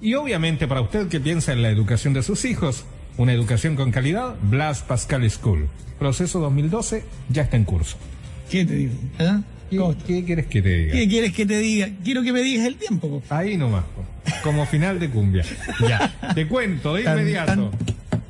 Y obviamente para usted que piensa en la educación de sus hijos, una educación con calidad, Blas Pascal School. Proceso 2012 ya está en curso. ¿Qué te digo? ¿Ah? ¿Qué, quieres que te diga? ¿Qué quieres que te diga? Quiero que me digas el tiempo. po. Ahí nomás, po. como final de cumbia. Ya, te cuento de Tan, inmediato.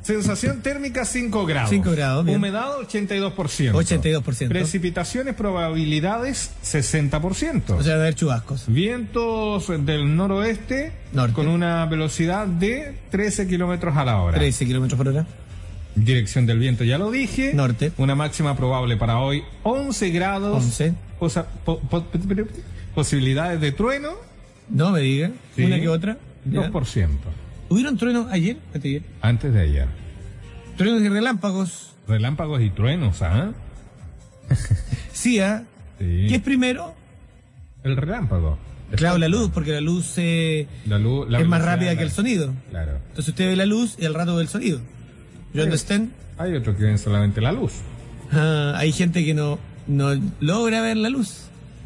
Sensación térmica 5 grados. 5 grados, bien. Humedad 82%. 82%. Precipitaciones, probabilidades 60%. O sea, de haber chubascos. Vientos del noroeste Norte. con una velocidad de 13 kilómetros a la hora. 13 kilómetros por hora. Dirección del viento, ya lo dije. Norte. Una máxima probable para hoy, 11 grados. 11. Posa- po- po- posibilidades de trueno, No me digas. Sí. Una que otra. Ya. 2%. ¿Hubieron truenos ayer? Antes de ayer. Truenos y relámpagos. Relámpagos y truenos, ¿ah? Sí, ¿ah? Sí. ¿Qué es primero? El relámpago. Claro, la luz, porque la luz eh, La luz, la es más rápida que el sonido. Claro. Entonces usted ve la luz y al rato ve el sonido. ¿Yo understand? Hay otros que ven solamente la luz. Ah, hay gente que no, no logra ver la luz.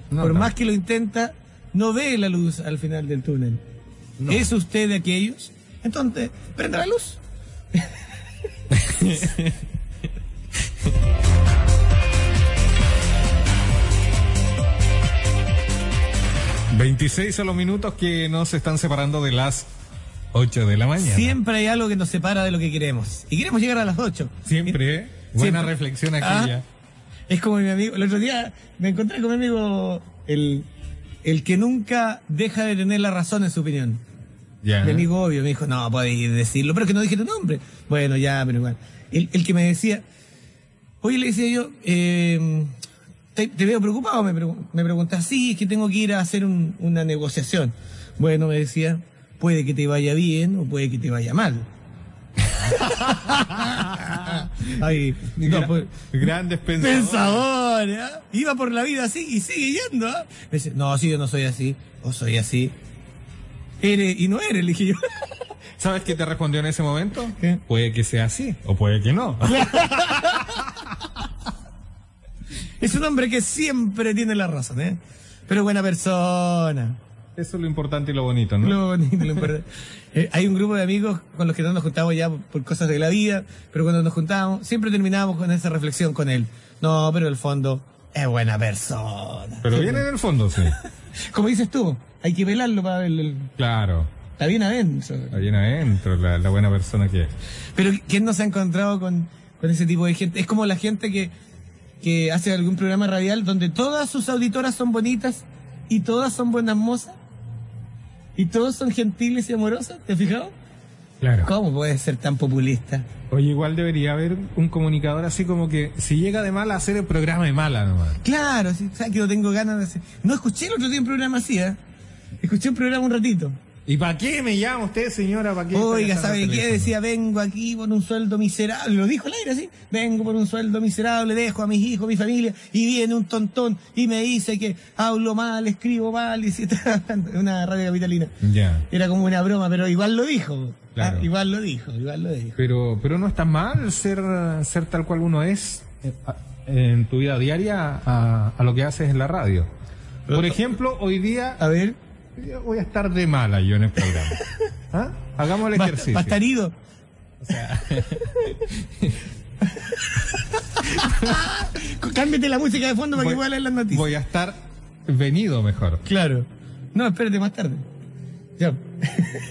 No, Por no. más que lo intenta, no ve la luz al final del túnel. No. ¿Es usted de aquellos? Entonces, prenda la luz. 26 son los minutos que nos están separando de las 8 de la mañana. Siempre hay algo que nos separa de lo que queremos. Y queremos llegar a las 8. Siempre, ¿eh? Buena Siempre. reflexión Ah, aquella. Es como mi amigo, el otro día me encontré con mi amigo, el, el que nunca deja de tener la razón en su opinión. Ya. Mi amigo obvio me dijo, no, podéis decirlo, pero es que no dije tu nombre. Bueno, ya, pero igual. El, el que me decía, oye, le decía yo, eh, te, te veo preocupado, me, pregu- me pregunta, sí, es que tengo que ir a hacer un- una negociación. Bueno, me decía, puede que te vaya bien o puede que te vaya mal. Ay, no, pues, Grandes pensadores. pensador, ¿eh? Iba por la vida así y sigue yendo, ¿ah? Me dice, no, sí, yo no soy así, o soy así. Eres y no eres, le dije yo. ¿Sabes qué te respondió en ese momento? ¿Qué? Puede que sea así, o puede que no. Es un hombre que siempre tiene la razón, ¿eh? Pero buena persona. Eso es lo importante y lo bonito, ¿no? Lo bonito, lo importante. Eh, hay un grupo de amigos con los que no nos juntamos ya por cosas de la vida, pero cuando nos juntábamos, siempre terminábamos con esa reflexión con él. No, pero el fondo es buena persona. Pero viene en el fondo, sí. Como dices tú, hay que velarlo para ver el... Claro. Está bien adentro. Está bien adentro la, la buena persona que es. Pero ¿quién no se ha encontrado con, con ese tipo de gente? Es como la gente que, que hace algún programa radial donde todas sus auditoras son bonitas y todas son buenas mozas y todos son gentiles y amorosas. ¿Te has fijado? Claro. ¿Cómo puede ser tan populista? Oye, igual debería haber un comunicador así como que si llega de mala, hacer el programa de mala nomás. Claro, sí, sabes que no tengo ganas de hacer. No escuché el otro día un programa así, ¿eh? Escuché un programa un ratito. ¿Y para qué me llama usted, señora? ¿Para qué? Oiga, ¿sabe qué? Decía, vengo aquí por un sueldo miserable. Lo dijo al aire así. Vengo por un sueldo miserable, dejo a mis hijos, mi familia, y viene un tontón y me dice que hablo mal, escribo mal, y si está hablando una radio capitalina. Ya. Era como una broma, pero igual lo dijo. Claro. Ah, igual lo dijo, igual lo dijo. Pero, pero no está mal ser, ser tal cual uno es eh, en tu vida diaria a, a lo que haces en la radio. Por ejemplo, hoy día A ver, voy a estar de mala yo en el programa. ¿Ah? Hagamos el ejercicio. bastarido. O sea, Cámbiate la música de fondo para que pueda leer las noticias. voy a estar venido mejor. Claro. No, espérate más tarde. Ya.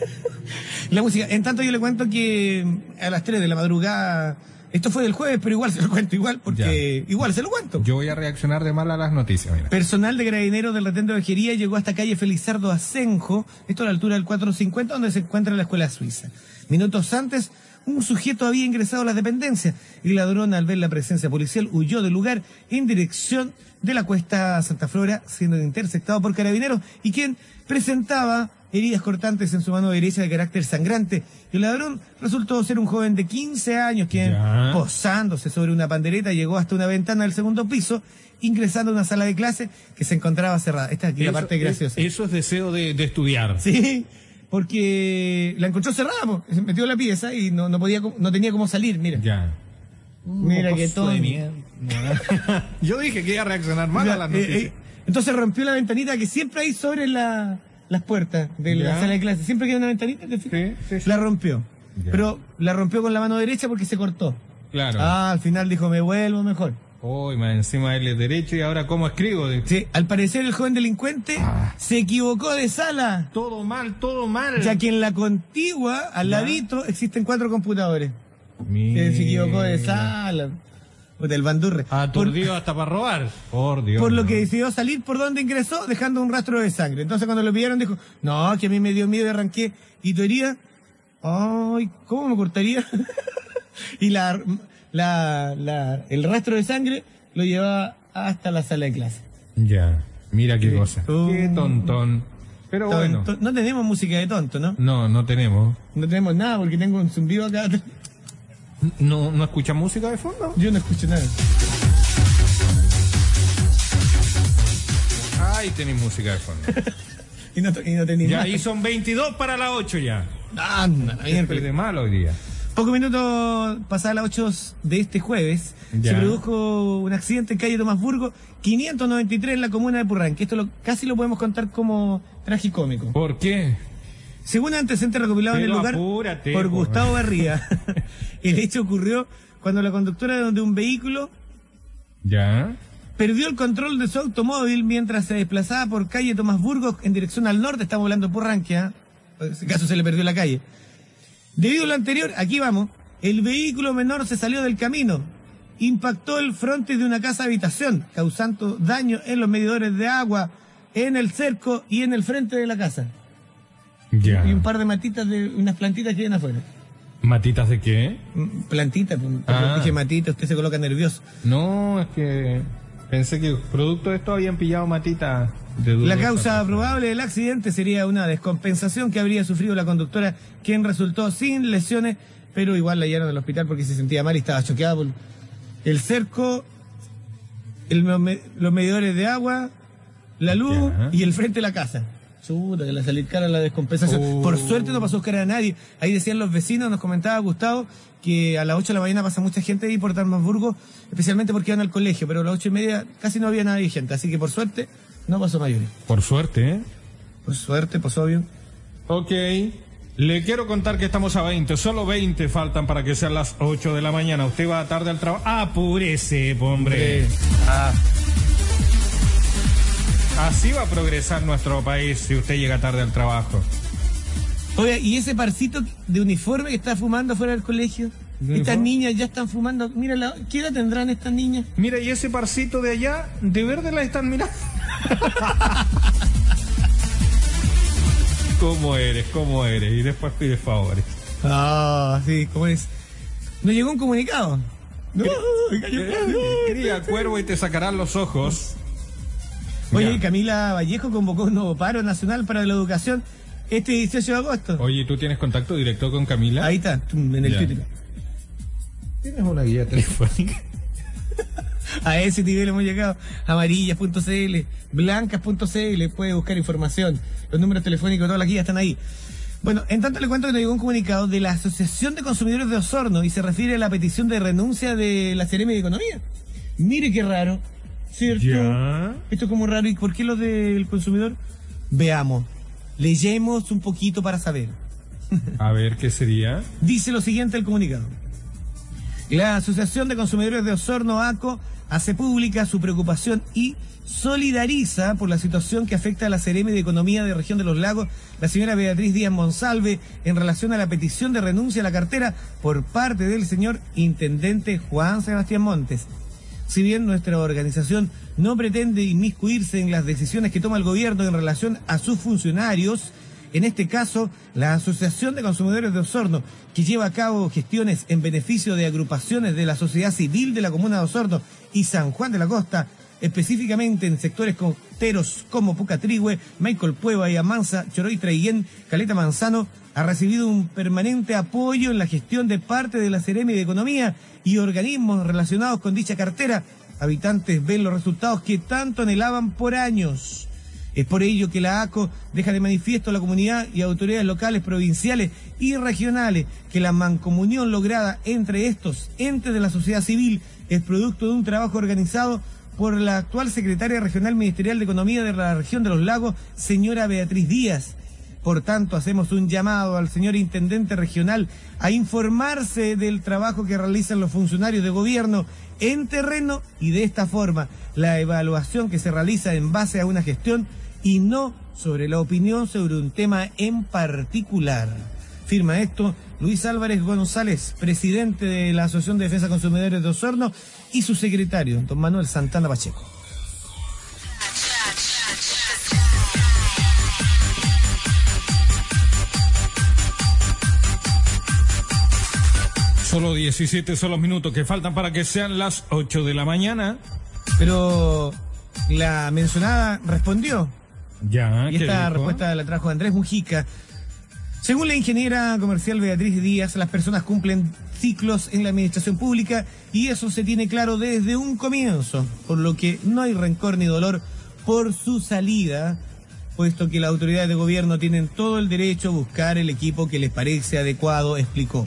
la música. En tanto yo le cuento que a las 3 de la madrugada, esto fue del jueves, pero igual se lo cuento igual, porque igual se lo cuento. Yo voy a reaccionar de mala a las noticias, mira. Personal de Carabineros del retén de Ovejería llegó hasta calle Felizardo Asenjo, esto a la altura del 450, donde se encuentra la escuela suiza. Minutos antes, un sujeto había ingresado a la dependencia y el ladrón, al ver la presencia policial, huyó del lugar en dirección de la cuesta Santa Flora, siendo interceptado por Carabineros y quien presentaba heridas cortantes en su mano derecha de carácter sangrante. El ladrón resultó ser un joven de 15 años quien, Ya. posándose sobre una pandereta, llegó hasta una ventana del segundo piso, ingresando a una sala de clase que se encontraba cerrada. Esta es aquí la Eso- parte graciosa. es- Eso es deseo de, de estudiar. Sí, porque la encontró cerrada, po. se metió en la pieza y no, no podía, no tenía cómo salir, mira. Ya. Mira que todo. de mierda. Yo dije que iba a reaccionar mal a las Eh, noticias. eh, entonces rompió la ventanita que siempre hay sobre la, las puertas de la Ya. sala de clase. Siempre queda una ventanita, ¿te fijas? Sí, sí, sí. La rompió. Ya. Pero la rompió con la mano derecha porque se cortó. Claro. Ah, al final dijo, me vuelvo mejor. Uy, más encima él es derecho y ahora cómo escribo. De- Sí, al parecer el joven delincuente Ah. se equivocó de sala, Todo mal, todo mal. ya que en la contigua, al Ya. ladito, existen cuatro computadores. Mira. Se equivocó de sala. O del bandurre. Por, Aturdido hasta para robar. Por Dios. por lo no. que decidió salir por donde ingresó, dejando un rastro de sangre. Entonces cuando lo pidieron dijo, no, que a mí me dio miedo y arranqué. ¿Y tu herida? Ay, ¿cómo me cortaría? y la, la, la, el rastro de sangre lo llevaba hasta la sala de clase. Ya. Mira qué cosa. Qué tontón. Pero bueno. Tonto- No tenemos música de tonto, ¿no? No, no tenemos. No tenemos nada porque tengo un zumbido acá. ¿No, no escuchas música de fondo? Yo no escucho nada. Ahí tenéis música de fondo. Y no, y no tenía ya nada. ahí son 22 para las 8 ya. Anda, Estoy miércoles. de mal hoy día. Pocos minutos pasadas las 8 de este jueves, Ya. se produjo un accidente en calle Tomás Burgo, 593 en la comuna de Purranque. Esto lo, casi lo podemos contar como tragicómico. ¿Por qué? Según antecedentes recopilados en el lugar apúrate, por po. Gustavo Barría, el hecho ocurrió cuando la conductora de un vehículo Ya. perdió el control de su automóvil mientras se desplazaba por calle Tomás Burgos en dirección al norte. Estamos hablando de Purranque, ¿ah? En ese caso se le perdió la calle. Debido a lo anterior, aquí vamos, el vehículo menor se salió del camino, impactó el fronte de una casa habitación, causando daño en los medidores de agua, en el cerco y en el frente de la casa. Ya. Y un par de matitas de unas plantitas que vienen afuera. ¿Matitas de qué? Mm, Plantitas, pues, Ah. dije matita, usted se coloca nervioso. No, es que pensé que producto de esto habían pillado matitas La causa probable del accidente sería una descompensación que habría sufrido la conductora, quien resultó sin lesiones, pero igual la llevaron al hospital porque se sentía mal y estaba choqueada por el cerco, el los medidores de agua, la luz Ya. y el frente de la casa. Chuta, que le salir cara la descompensación. Oh. Por suerte no pasó cara a nadie. Ahí decían los vecinos, nos comentaba Gustavo, que a las 8 de la mañana pasa mucha gente ahí por Tarmasburgo, especialmente porque van al colegio, pero a las 8 y media casi no había nadie gente, así que por suerte no pasó mayores. Por suerte, ¿eh? Por suerte, pues obvio. Ok. Le quiero contar que estamos a 20. Solo 20 faltan para que sean las 8 de la mañana. Usted va tarde al trabajo. Apúrese, po, hombre. Ah, Así va a progresar nuestro país si usted llega tarde al trabajo. oye, ¿y ese parcito de uniforme que está fumando fuera del colegio? ¿De Estas niñas ya están fumando. Mira, la- ¿qué edad tendrán estas niñas? Mira, y ese parcito de allá, de verde la están mirando. ¿Cómo eres? ¿Cómo eres? Y después pides favores. Ah, sí, ¿cómo es? ¿No llegó un comunicado? No, Cría cuervo y te sacarán los ojos. Oye, Ya. Camila Vallejo convocó un nuevo paro nacional para la educación este 18 de agosto. Oye, ¿tú tienes contacto directo con Camila? Ahí está, en el Ya. Twitter. ¿Tienes una guía telefónica? A ese nivel hemos llegado. Amarillas.cl, blancas.cl, puede buscar información. Los números telefónicos de todas las guías están ahí. Bueno, en tanto le cuento que nos llegó un comunicado de la Asociación de Consumidores de Osorno y se refiere a la petición de renuncia de la Seremi de Economía. Mire qué raro, ¿cierto? Ya. Esto es como raro. ¿Y por qué lo del consumidor? Veamos. Leyemos un poquito para saber. A ver, ¿qué sería? Dice lo siguiente el comunicado. La Asociación de Consumidores de Osorno, ACO, hace pública su preocupación y solidariza por la situación que afecta a la CRM de Economía de Región de los Lagos, la señora Beatriz Díaz Monsalve, en relación a la petición de renuncia a la cartera por parte del señor Intendente Juan Sebastián Montes. Si bien nuestra organización no pretende inmiscuirse en las decisiones que toma el gobierno en relación a sus funcionarios, en este caso, la Asociación de Consumidores de Osorno, que lleva a cabo gestiones en beneficio de agrupaciones de la sociedad civil de la comuna de Osorno y San Juan de la Costa, específicamente en sectores costeros como Pucatrihue, Michael Pueba y Amansa, Choroy Traiguén, Caleta Manzano, ha recibido un permanente apoyo en la gestión de parte de la Ceremi de Economía y organismos relacionados con dicha cartera. Habitantes ven los resultados que tanto anhelaban por años. Es por ello que la ACO deja de manifiesto a la comunidad y autoridades locales, provinciales y regionales que la mancomunión lograda entre estos entes de la sociedad civil es producto de un trabajo organizado por la actual secretaria regional ministerial de Economía de la región de los lagos, señora Beatriz Díaz. Por tanto, hacemos un llamado al señor intendente regional a informarse del trabajo que realizan los funcionarios de gobierno en terreno y de esta forma la evaluación que se realiza en base a una gestión y no sobre la opinión sobre un tema en particular. Firma esto Luis Álvarez González, presidente de la Asociación de Defensa de Consumidores de Osorno, y su secretario, don Manuel Santana Pacheco. Solo 17 son los minutos que faltan para que sean las 8 de la mañana. Pero la mencionada respondió. Ya, Y ¿qué esta dijo? respuesta la trajo Andrés Mujica. Según la ingeniera comercial Beatriz Díaz, las personas cumplen ciclos en la administración pública y eso se tiene claro desde un comienzo, por lo que no hay rencor ni dolor por su salida, puesto que las autoridades de gobierno tienen todo el derecho a buscar el equipo que les parece adecuado, explicó.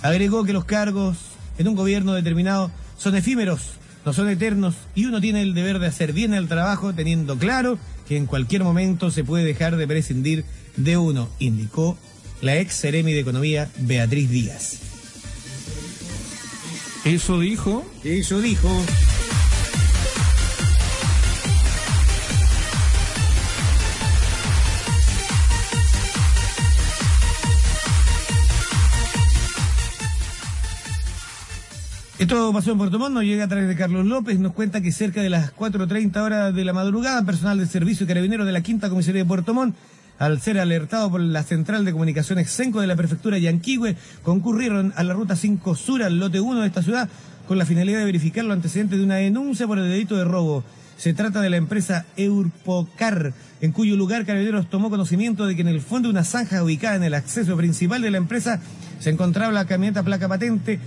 Agregó que los cargos en un gobierno determinado son efímeros, no son eternos, y uno tiene el deber de hacer bien el trabajo teniendo claro que en cualquier momento se puede dejar de prescindir de uno, indicó la ex Ceremi de Economía Beatriz Díaz. Eso dijo. Eso dijo. Esto pasó en Puerto Montt, nos llega a través de Carlos López, nos cuenta que cerca de las 4.30 horas de la madrugada, personal del Servicio Carabinero de la Quinta Comisaría de Puerto Montt, al ser alertado por la Central de Comunicaciones Senco de la Prefectura Yanquihue, concurrieron a la Ruta 5 Sur, al lote 1 de esta ciudad, con la finalidad de verificar los antecedentes de una denuncia por el delito de robo. Se trata de la empresa Eurpocar, en cuyo lugar Carabineros tomó conocimiento de que en el fondo de una zanja ubicada en el acceso principal de la empresa se encontraba la camioneta placa patente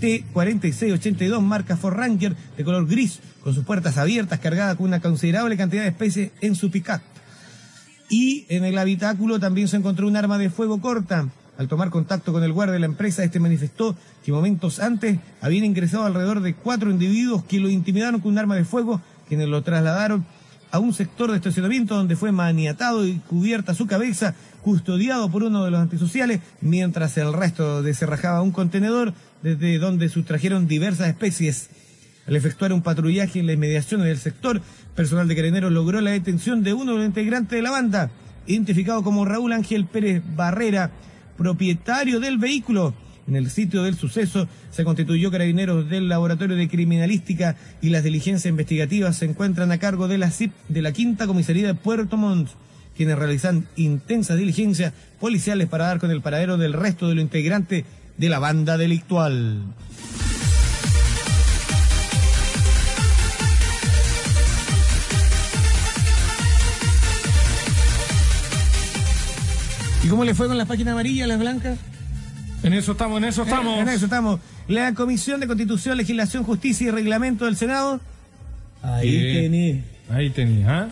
CT4682 marca Ford Ranger de color gris, con sus puertas abiertas, cargada con una considerable cantidad de especies en su pick-up. Y en el habitáculo también se encontró un arma de fuego corta. Al tomar contacto con el guardia de la empresa, este manifestó que momentos antes habían ingresado alrededor de cuatro individuos que lo intimidaron con un arma de fuego, quienes lo trasladaron a un sector de estacionamiento donde fue maniatado y cubierta su cabeza, custodiado por uno de los antisociales, mientras el resto deserrajaba un contenedor desde donde sustrajeron diversas especies. Al efectuar un patrullaje en las inmediaciones del sector, personal de carabineros logró la detención de uno de los integrantes de la banda, identificado como Raúl Ángel Pérez Barrera, propietario del vehículo. En el sitio del suceso se constituyó carabineros del Laboratorio de Criminalística y las diligencias investigativas se encuentran a cargo de la CIP de la Quinta Comisaría de Puerto Montt, quienes realizan intensas diligencias policiales para dar con el paradero del resto de los integrantes de la banda delictual. ¿Y cómo le fue con las páginas amarillas, las blancas? En eso estamos, en eso estamos. En eso estamos. La Comisión de Constitución, Legislación, Justicia y Reglamento del Senado. Ahí tenés. Ahí tenía. ¿ah?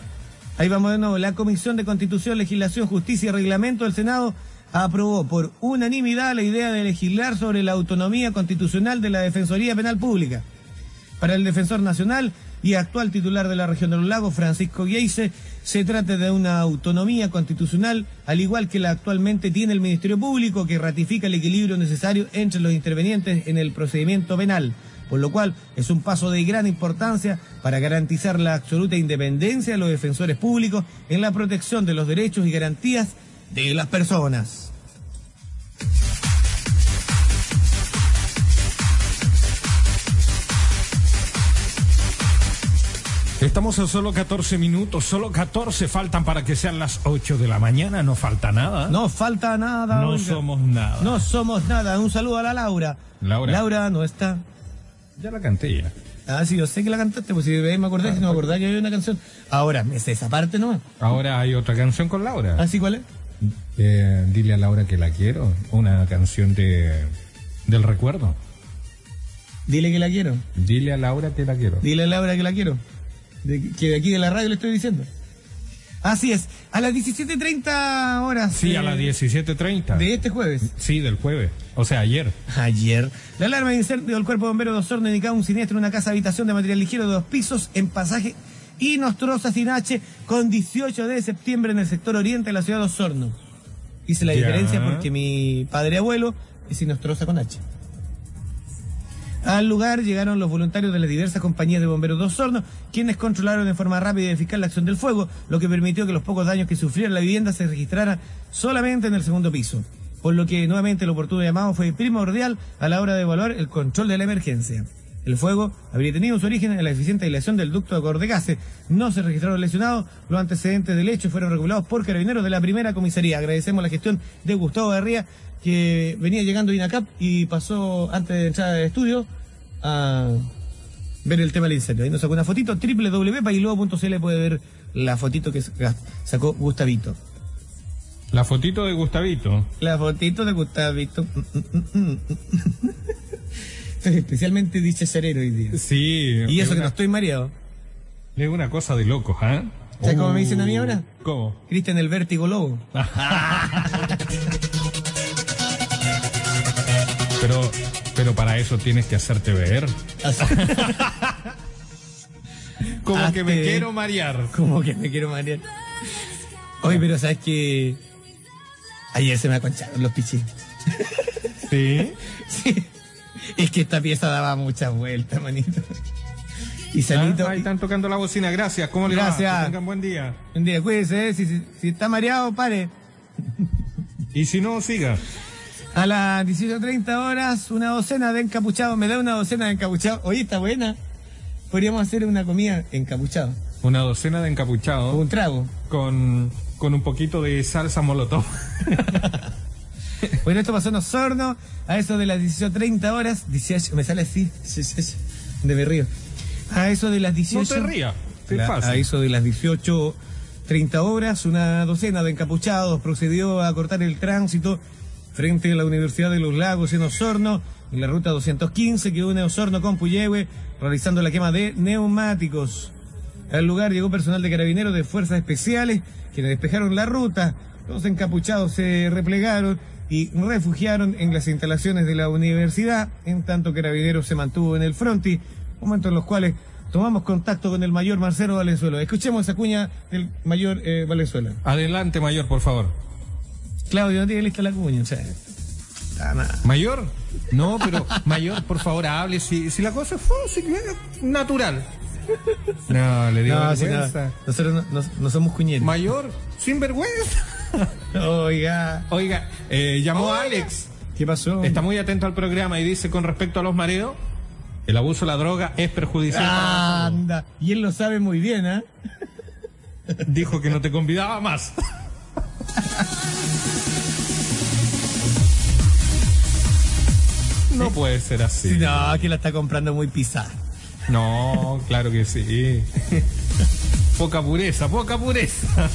Ahí vamos de nuevo. La Comisión de Constitución, Legislación, Justicia y Reglamento del Senado aprobó por unanimidad la idea de legislar sobre la autonomía constitucional de la Defensoría Penal Pública. Para el defensor nacional y actual titular de la región de los lagos, Francisco Gueise, se trata de una autonomía constitucional, al igual que la actualmente tiene el Ministerio Público, que ratifica el equilibrio necesario entre los intervenientes en el procedimiento penal, por lo cual es un paso de gran importancia para garantizar la absoluta independencia de los defensores públicos en la protección de los derechos y garantías de las personas. Estamos a solo 14 minutos, solo 14 faltan para que sean las 8 de la mañana, no falta nada. No falta nada. No oiga. somos nada. No somos nada. Un saludo a la Laura. Laura. Laura no está. Ya la canté ya. Ah, sí, yo sé que la cantaste, pues si me acordé, si no me acordaba que había una canción. Ahora, me sé esa parte, ¿no? Ahora hay otra canción con Laura. ¿Ah, sí, cuál es? Eh, dile a Laura que la quiero. Una canción de del recuerdo. Dile que la quiero. Dile a Laura que la quiero. Dile a Laura que la quiero. De- que de aquí de la radio le estoy diciendo. Así es, a las 17.30 horas. Sí, a las 17.30. De este jueves. Sí, del jueves. O sea, ayer. Ayer. La alarma de incendio del Cuerpo de Bomberos de Osorno indicaba un siniestro en una casa habitación de material ligero de dos pisos en pasaje Inostrosa sin H con 18 de septiembre en el sector oriente de la ciudad de Osorno. Hice la Ya. diferencia porque mi padre abuelo es Inostrosa con H. Al lugar llegaron los voluntarios de las diversas compañías de bomberos de Osorno, quienes controlaron de forma rápida y eficaz la acción del fuego, lo que permitió que los pocos daños que sufriera la vivienda se registraran solamente en el segundo piso. Por lo que nuevamente el oportuno llamado fue primordial a la hora de evaluar el control de la emergencia. El fuego habría tenido su origen en la eficiente aislación del ducto de Cordegase. No se registraron lesionados. Los antecedentes del hecho fueron regulados por carabineros de la primera comisaría. Agradecemos la gestión de Gustavo Garría, que venía llegando a INACAP y pasó antes de entrar al estudio a ver el tema del incendio. Ahí nos sacó una fotito. www.pailobo.cl puede ver la fotito que sacó Gustavito. La fotito de Gustavito. La fotito de Gustavito. Estoy especialmente dichacerero hoy día. Sí. Y es eso que no estoy mareado. es una cosa de locos, ¿ah? ¿Sabes cómo me dicen a mí ahora? ¿Cómo? Cristian el vértigo lobo. Pero, pero para eso tienes que hacerte ver. Como Hazte que me ver. quiero marear. Como que me quiero marear. Oye, pero sabes que ayer se me aconcharon los pichis. Sí. Sí. Es que esta pieza daba muchas vueltas, manito. Y Sanito. Ah, ahí están tocando la bocina. Gracias. ¿Cómo le va? Gracias. Que tengan buen día. Un día, cuídese, ¿eh? si, si, si está mareado, pare. Y si no, siga. A las 18.30 horas, una docena de encapuchados. Me da una docena de encapuchados. Oye, está buena. Podríamos hacer una comida encapuchado. Una docena de encapuchados un trago. con, con un poquito de salsa molotov. Bueno, esto pasó en Osorno, a eso de las 18.30 horas. 18, me sale así, 18, de me río. A eso de las 18. No te rías. Es La- fácil. a eso de las 18.30 horas, una docena de encapuchados procedió a cortar el tránsito frente a la Universidad de los Lagos en Osorno, en la ruta 215 que une Osorno con Puyehue, realizando la quema de neumáticos. Al lugar llegó personal de carabineros de fuerzas especiales, quienes despejaron la ruta. Los encapuchados se replegaron y refugiaron en las instalaciones de la universidad, en tanto carabineros se mantuvo en el fronti, momentos en los cuales tomamos contacto con el mayor Marcelo Valenzuela. Escuchemos esa cuña del mayor eh, Valenzuela. Adelante, mayor, por favor. Claudio, no tiene lista la cuña, o sea, está nada. ¿Mayor? No, pero mayor, por favor, hable. Si, si la cosa es fácil, es natural. No, le digo No, vergüenza. no, nosotros no, no- no somos cuñeros. Mayor, sin vergüenza. Oiga, Oiga, eh, llamó a Alex. ¿qué pasó? Está muy atento al programa y dice con respecto a los mareos, el abuso de la droga es perjudicial. para. Anda, y él lo sabe muy bien, ¿ah? Dijo que no te convidaba más. No puede ser así. No, que la está comprando muy pisada. No, claro que sí. Poca pureza, poca pureza.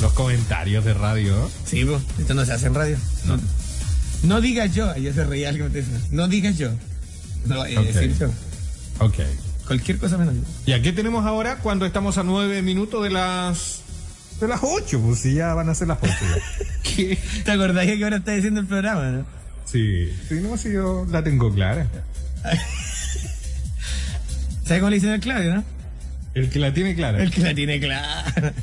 Los comentarios de radio. Sí, pues, esto no se hace en radio. No, no digas yo, ella se reía algo de eso. No digas yo. No lo vaya a Ok. decir yo. Ok. Cualquier cosa menos yo. ¿Y a qué tenemos ahora cuando estamos a nueve minutos de las de las ocho? Pues si ya van a ser las ocho. ¿Te acordás que ahora está diciendo el programa, no? Sí, sí, no, si yo la tengo clara. ¿Sabes cómo le dicen al Claudio, no? El que la tiene clara. El que la tiene clara.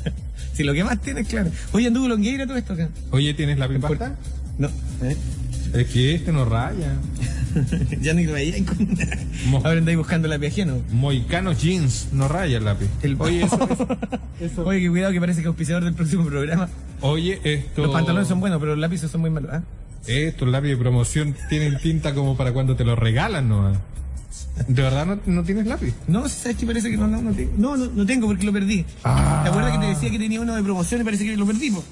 si lo que más tiene es claro. Oye, anduvo Longueira todo esto acá. Oye, ¿tienes la pasta? No. ¿eh? Es que este no raya. ya ni lo veía. con- Mo- Ahora andáis buscando la ajeno. Moicano Jeans, no raya el lápiz. El- Oye, eso, Oye, que cuidado que parece que auspiciador del próximo programa. Oye, esto. Los pantalones son buenos, pero los lápices son muy malos. ¿ah? Estos lápices de promoción tienen tinta como para cuando te lo regalan, ¿no? ¿De verdad no, no tienes lápiz? No, ¿sabes qué? Parece que no, no, no tengo. No, no, no tengo porque lo perdí. Ah. ¿Te acuerdas que te decía que tenía uno de promoción y parece que lo perdí? po?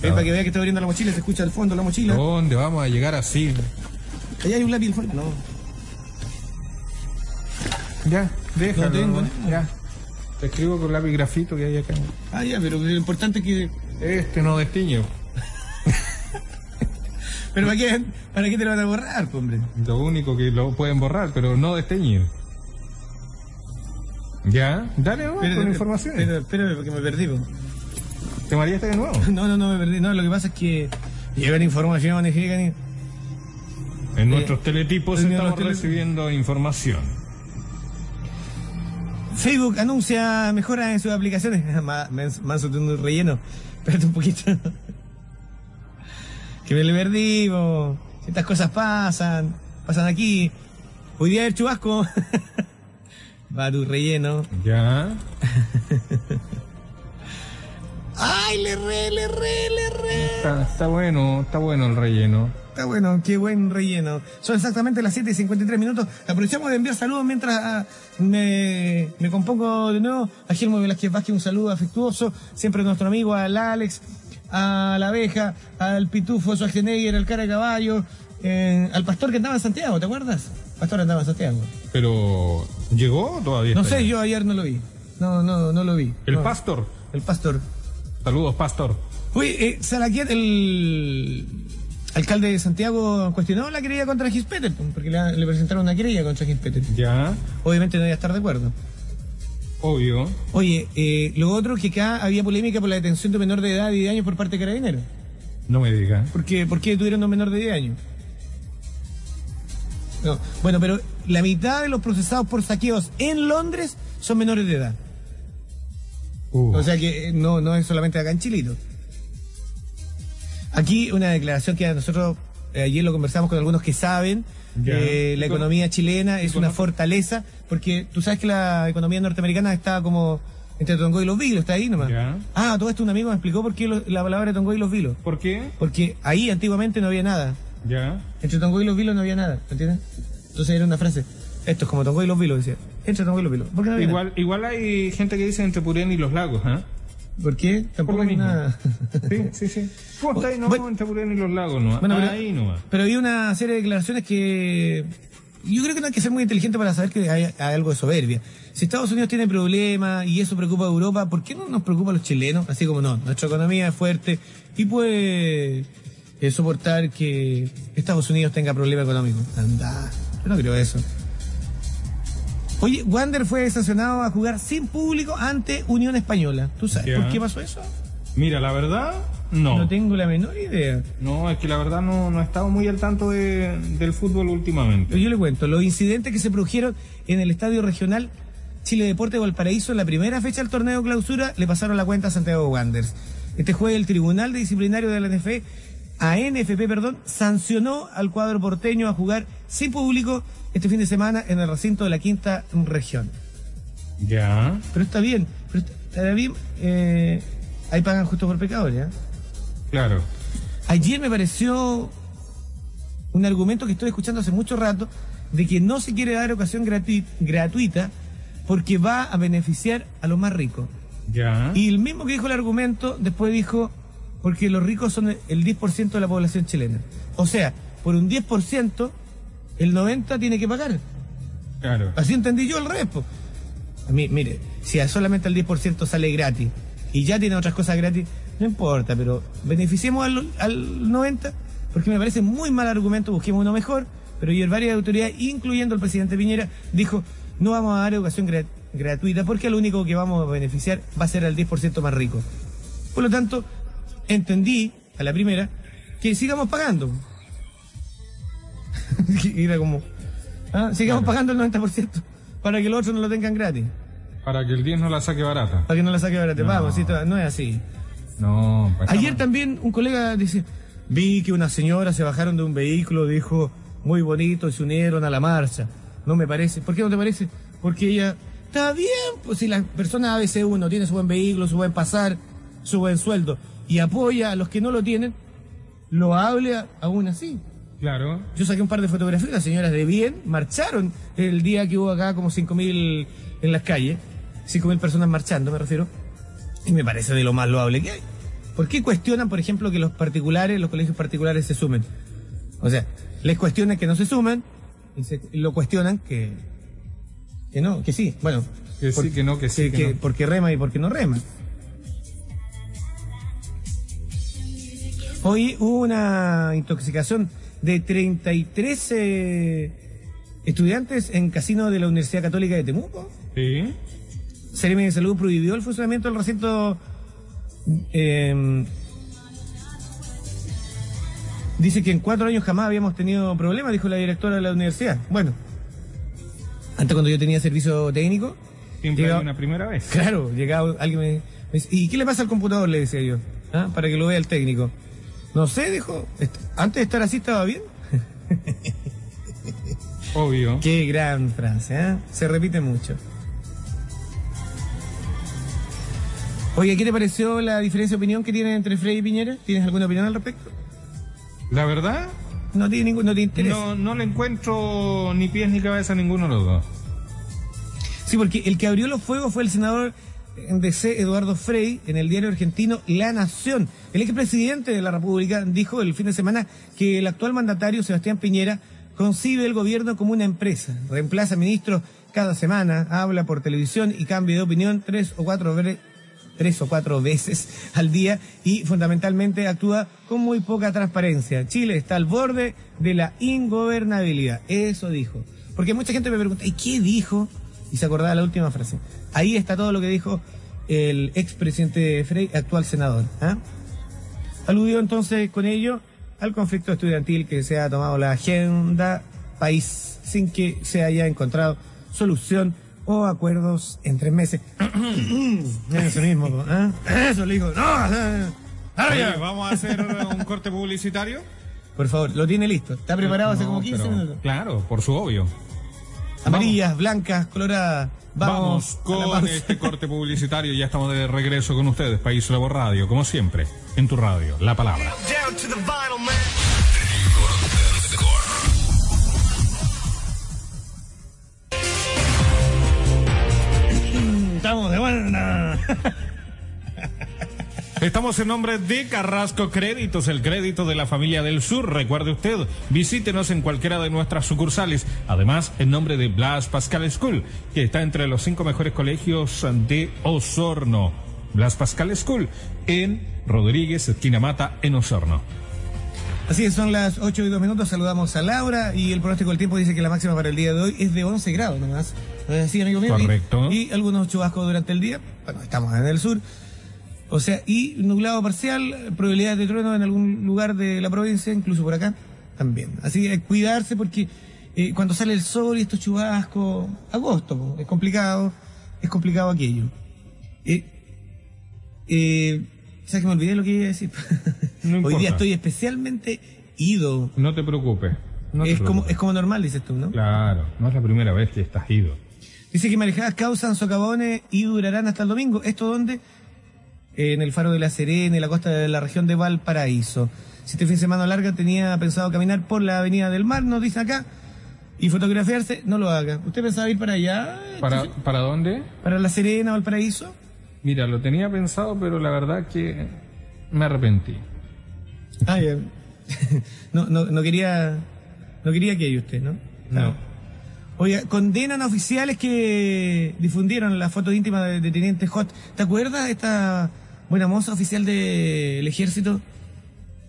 Ven, para que vea que estoy abriendo la mochila, se escucha al fondo la mochila. ¿Dónde vamos a llegar así? Allá hay un lápiz al fondo. No. Ya, déjalo. No tengo. Ya. Te escribo con lápiz grafito que hay acá. Ah, ya, pero lo importante es que. Este no destiño. ¿Pero para qué, para qué te lo van a borrar, hombre? Lo único que lo pueden borrar, pero no desteñir. Ya, dale ¿no? con información. Pero, espérame, porque me perdí. po. ¿Te mareaste de nuevo? No, no, no me perdí. No, lo que pasa es que llegan informaciones, llegan. En nuestros teletipos en estamos teletipos. recibiendo información. Facebook anuncia mejoras en sus aplicaciones. Manso tengo un relleno. Espérate un poquito. Que me le perdí. Estas cosas pasan. Pasan aquí. Hoy día el chubasco. Va tu relleno. Ya. ¡Ay, le re, le re, le re! Está, está bueno, está bueno el relleno. Está bueno, qué buen relleno. Son exactamente las 7 y 53 minutos. Aprovechamos de enviar saludos mientras ah, me, me compongo de nuevo. A Gilmo Velázquez Vázquez un saludo afectuoso. Siempre nuestro amigo, al Alex, a la abeja, al Pitufo, Schwarzenegger, al cara de caballo, eh, al pastor que andaba en Santiago, ¿te acuerdas? Pastor andaba en Santiago. Pero, ¿llegó todavía No sé, yo ayer no lo vi. No, no, no lo vi. El No. pastor. El pastor. Saludos, pastor. Oye, eh, Salaquiet, el alcalde de Santiago, cuestionó la querella contra Gispeter, porque le, le presentaron una querella contra Gispeter. Ya, Obviamente no iba a estar de acuerdo. Obvio. Oye, eh, lo otro que acá había polémica por la detención de un menor de edad y de años por parte de carabineros. No me diga. ¿Por qué, ¿Por qué detuvieron a un menor de 10 años? No, bueno, pero la mitad de los procesados por saqueos en Londres son menores de edad. Uh, O sea que eh, no, no es solamente acá en Chilito. Aquí una declaración que a nosotros eh, ayer lo conversamos con algunos que saben. Eh, la ¿Y con- economía chilena es una fortaleza porque tú sabes que la economía norteamericana está como entre Tongoy y los Vilos, está ahí nomás. Ya. Ah, todo esto un amigo me explicó por qué lo- la palabra Tongoy y los Vilos. ¿Por qué? Porque ahí antiguamente no había nada. Ya. Entre Tongoy y los Vilos no había nada, ¿me entiendes? Entonces era una frase. Esto es como Tongoy y los Vilos, decía. Entre Tongoy y los Vilos. ¿Por qué no había nada? Igual, igual hay gente que dice entre Purén y los lagos, ¿ah? ¿Por qué? Tampoco lo hay mismo. nada. Sí, sí, sí. ¿Cómo está ahí? No, Bueno. Purén y los lagos, ¿no? Bueno, pero- ahí nomás. Pero hay una serie de declaraciones que yo creo que no hay que ser muy inteligente para saber que hay, hay algo de soberbia. Si Estados Unidos tiene problemas y eso preocupa a Europa, ¿por qué no nos preocupa a los chilenos? Así como no, nuestra economía es fuerte y puede eh, soportar que Estados Unidos tenga problemas económicos. Anda, yo no creo eso. Oye, Wander fue sancionado a jugar sin público ante Unión Española. ¿Tú sabes por qué pasó eso? Mira, la verdad, no. no tengo la menor idea. No, es que la verdad no, no he estado muy al tanto de- del fútbol últimamente. Yo le cuento, los incidentes que se produjeron en el estadio regional Chile Deporte Valparaíso en la primera fecha del torneo clausura le pasaron la cuenta a Santiago Wanderers. Este jueves el Tribunal de Disciplinario de la NFP, a NFP, perdón, sancionó al cuadro porteño a jugar sin público este fin de semana en el recinto de la quinta región. Ya. Pero está bien, pero está, bien, eh, ahí pagan justo por pecadores, ¿eh? Claro. Ayer me pareció un argumento que estoy escuchando hace mucho rato de que no se quiere dar gratu- gratuita porque va a beneficiar a los más ricos. Ya. Y el mismo que dijo el argumento después dijo porque los ricos son el 10% de la población chilena. O sea, por un 10% el 90% tiene que pagar. Claro. Así entendí yo el resto. A mí, mire, si solamente el 10% sale gratis y ya tiene otras cosas gratis, no importa, pero beneficiemos al, al 90% porque me parece muy mal argumento, busquemos uno mejor, pero ayer varias autoridades, incluyendo el presidente Piñera, dijo, no vamos a dar educación gra- gratuita porque al único que vamos a beneficiar va a ser al 10% más rico. Por lo tanto, entendí a la primera que sigamos pagando. Y Era como, ah, sigamos pagando el 90% para que los otros no lo tengan gratis. Para que el 10 no la saque barata. Para que no la saque barata. No. Vamos, no es así. No. pues Ayer estamos- también un colega dice, vi que una señora se bajaron de un vehículo, dijo, muy bonito, y se unieron a la marcha. No me parece. ¿Por qué no te parece? Porque ella, está bien, pues si la persona ABC1 tiene su buen vehículo, su buen pasar, su buen sueldo, y apoya a los que no lo tienen, lo hable aún así. Claro. Yo saqué un par de fotografías, las señoras de bien marcharon el día que hubo acá como 5.000 en las calles, 5.000 personas marchando, me refiero, y me parece de lo más loable que hay. ¿Por qué cuestionan, por ejemplo, que los particulares, los colegios particulares se sumen? O sea, les cuestionan que no se sumen y, se- y lo cuestionan que, que no, que sí. Bueno, Que sí, que no, que sí, que no. porque rema y porque no rema. Hoy hubo una intoxicación de 33 eh, estudiantes en casino de la Universidad Católica de Temuco. Sí. Seremi de Salud prohibió el funcionamiento del recinto. eh, dice que en cuatro años jamás habíamos tenido problemas, dijo la directora de la universidad. Bueno, antes cuando yo tenía servicio técnico, Siempre llegaba- una primera vez. Claro, llegaba alguien me, me dice, ¿y qué le pasa al computador? Le decía yo, ¿ah? para que lo vea el técnico. No sé, dijo, "est- antes de estar así estaba bien. Obvio. Qué gran frase, ¿eh? Se repite mucho. Oye, ¿qué te pareció la diferencia de opinión que tienen entre Frey y Piñera? ¿Tienes alguna opinión al respecto? La verdad, No tiene ningún, no te interesa. no, no le encuentro ni pies ni cabeza a ninguno de los dos. Sí, porque el que abrió los fuegos fue el senador DC, Eduardo Frei, en el diario argentino La Nación. El expresidente de la República dijo el fin de semana que el actual mandatario, Sebastián Piñera, concibe el gobierno como una empresa. Reemplaza ministros cada semana, habla por televisión y cambia de opinión tres o cuatro veces tres o cuatro veces al día y fundamentalmente actúa con muy poca transparencia. Chile está al borde de la ingobernabilidad. Eso dijo. Porque mucha gente me pregunta, ¿y qué dijo? Y se acordaba la última frase. Ahí está todo lo que dijo el expresidente Frey, actual senador. ¿ah? Aludió entonces con ello al conflicto estudiantil que se ha tomado la agenda país sin que se haya encontrado solución o acuerdos en tres meses. Eso mismo, ¿ah? Eso le dijo. No, ah, Oye. ¿Vamos a hacer un corte publicitario? Por favor, lo tiene listo. Está preparado hace como 15 pero- minutos. Claro, por su obvio. Amarillas, blancas, coloradas. Vamos, Vamos, con este corte publicitario. Ya estamos de regreso con ustedes, País Lobo Radio, como siempre, en tu radio, la palabra. Estamos de buena. Estamos en nombre de Carrasco Créditos, el crédito de la familia del sur. Recuerde usted, visítenos en cualquiera de nuestras sucursales. Además, en nombre de Blas Pascal School, que está entre los cinco mejores colegios de Osorno. Blas Pascal School en Rodríguez, esquina Mata, en Osorno. Así es, son las 8 y 2 minutos. Saludamos a Laura y el pronóstico del tiempo dice que la máxima para el día de hoy es de 11 grados nomás. ¿No es así, amigo mío? Y- Correcto. Y, algunos chubascos durante el día. Bueno, estamos en el sur. O sea, y nublado parcial, probabilidades de trueno en algún lugar de la provincia, incluso por acá también. Así que cuidarse porque eh, cuando sale el sol y estos chubascos, agosto, po, es complicado, es complicado aquello. Eh, eh, ¿Sabes que me olvidé lo que iba a decir? No Hoy día estoy especialmente ido. No te preocupes. no te es, como, es como normal, dices tú, ¿no? Claro, no es la primera vez que estás ido. Dice que marejadas causan socavones y durarán hasta el domingo. ¿Esto dónde? En el Faro de la Serena, en la costa de la región de Valparaíso. Si este fin de semana larga tenía pensado caminar por la Avenida del Mar, nos dice acá, y fotografiarse, no lo haga. ¿Usted pensaba ir para allá? ¿Para, ¿Para dónde? ¿Para la Serena, Valparaíso? Mira, lo tenía pensado, pero la verdad que me arrepentí. Ah, ya. no, no, no quería, no quería que haya usted, ¿no? No. Oiga, condenan a oficiales que difundieron la foto íntima de, de Teniente Hot. ¿Te acuerdas esta buena moza oficial del ejército?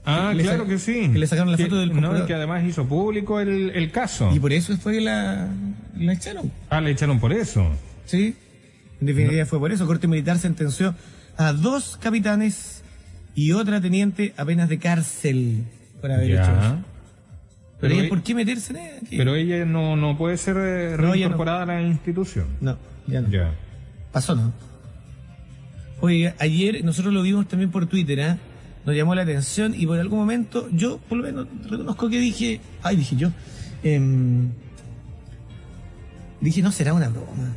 Ah, claro que sí. que le sacaron la Que- foto del No, computador. que además hizo público el, el caso. Y por eso fue que la, la echaron. Ah, le echaron por eso. ¿Sí? En definitiva fue por eso. Corte Militar sentenció a dos capitanes y otra teniente a penas de cárcel por haber Ya. hecho eso. Pero, Pero ella, e- ¿por qué meterse en? Pero ella no, no puede ser eh, No, reincorporada a la institución. No, ya no. Ya. Pasó, ¿no? Oiga, ayer nosotros lo vimos también por Twitter, ¿ah? Nos llamó la atención y por algún momento yo, por lo menos, reconozco que dije, ay, dije yo, em, dije, no será una broma.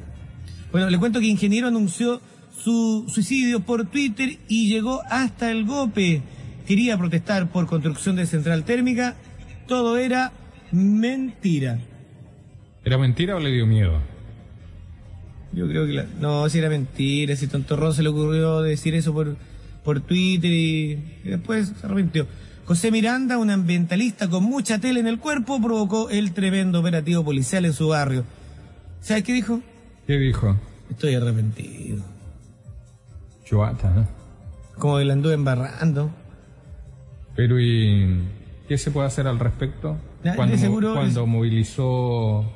Bueno, le cuento que Ingeniero anunció su suicidio por Twitter y llegó hasta el GOPE. Quería protestar por construcción de central térmica. Todo era mentira. ¿Era mentira o le dio miedo? Yo creo que la... No, si era mentira, si tonto Ron se le ocurrió decir eso por, por Twitter y, y después se arrepintió. José Miranda, un ambientalista con mucha tele en el cuerpo, provocó el tremendo operativo policial en su barrio. ¿Sabes qué dijo? ¿Qué dijo? Estoy arrepentido. Chuata, ¿eh? Como que la anduve embarrando. Pero ¿y qué se puede hacer al respecto? Cuando, mo- seguro cuando movilizó...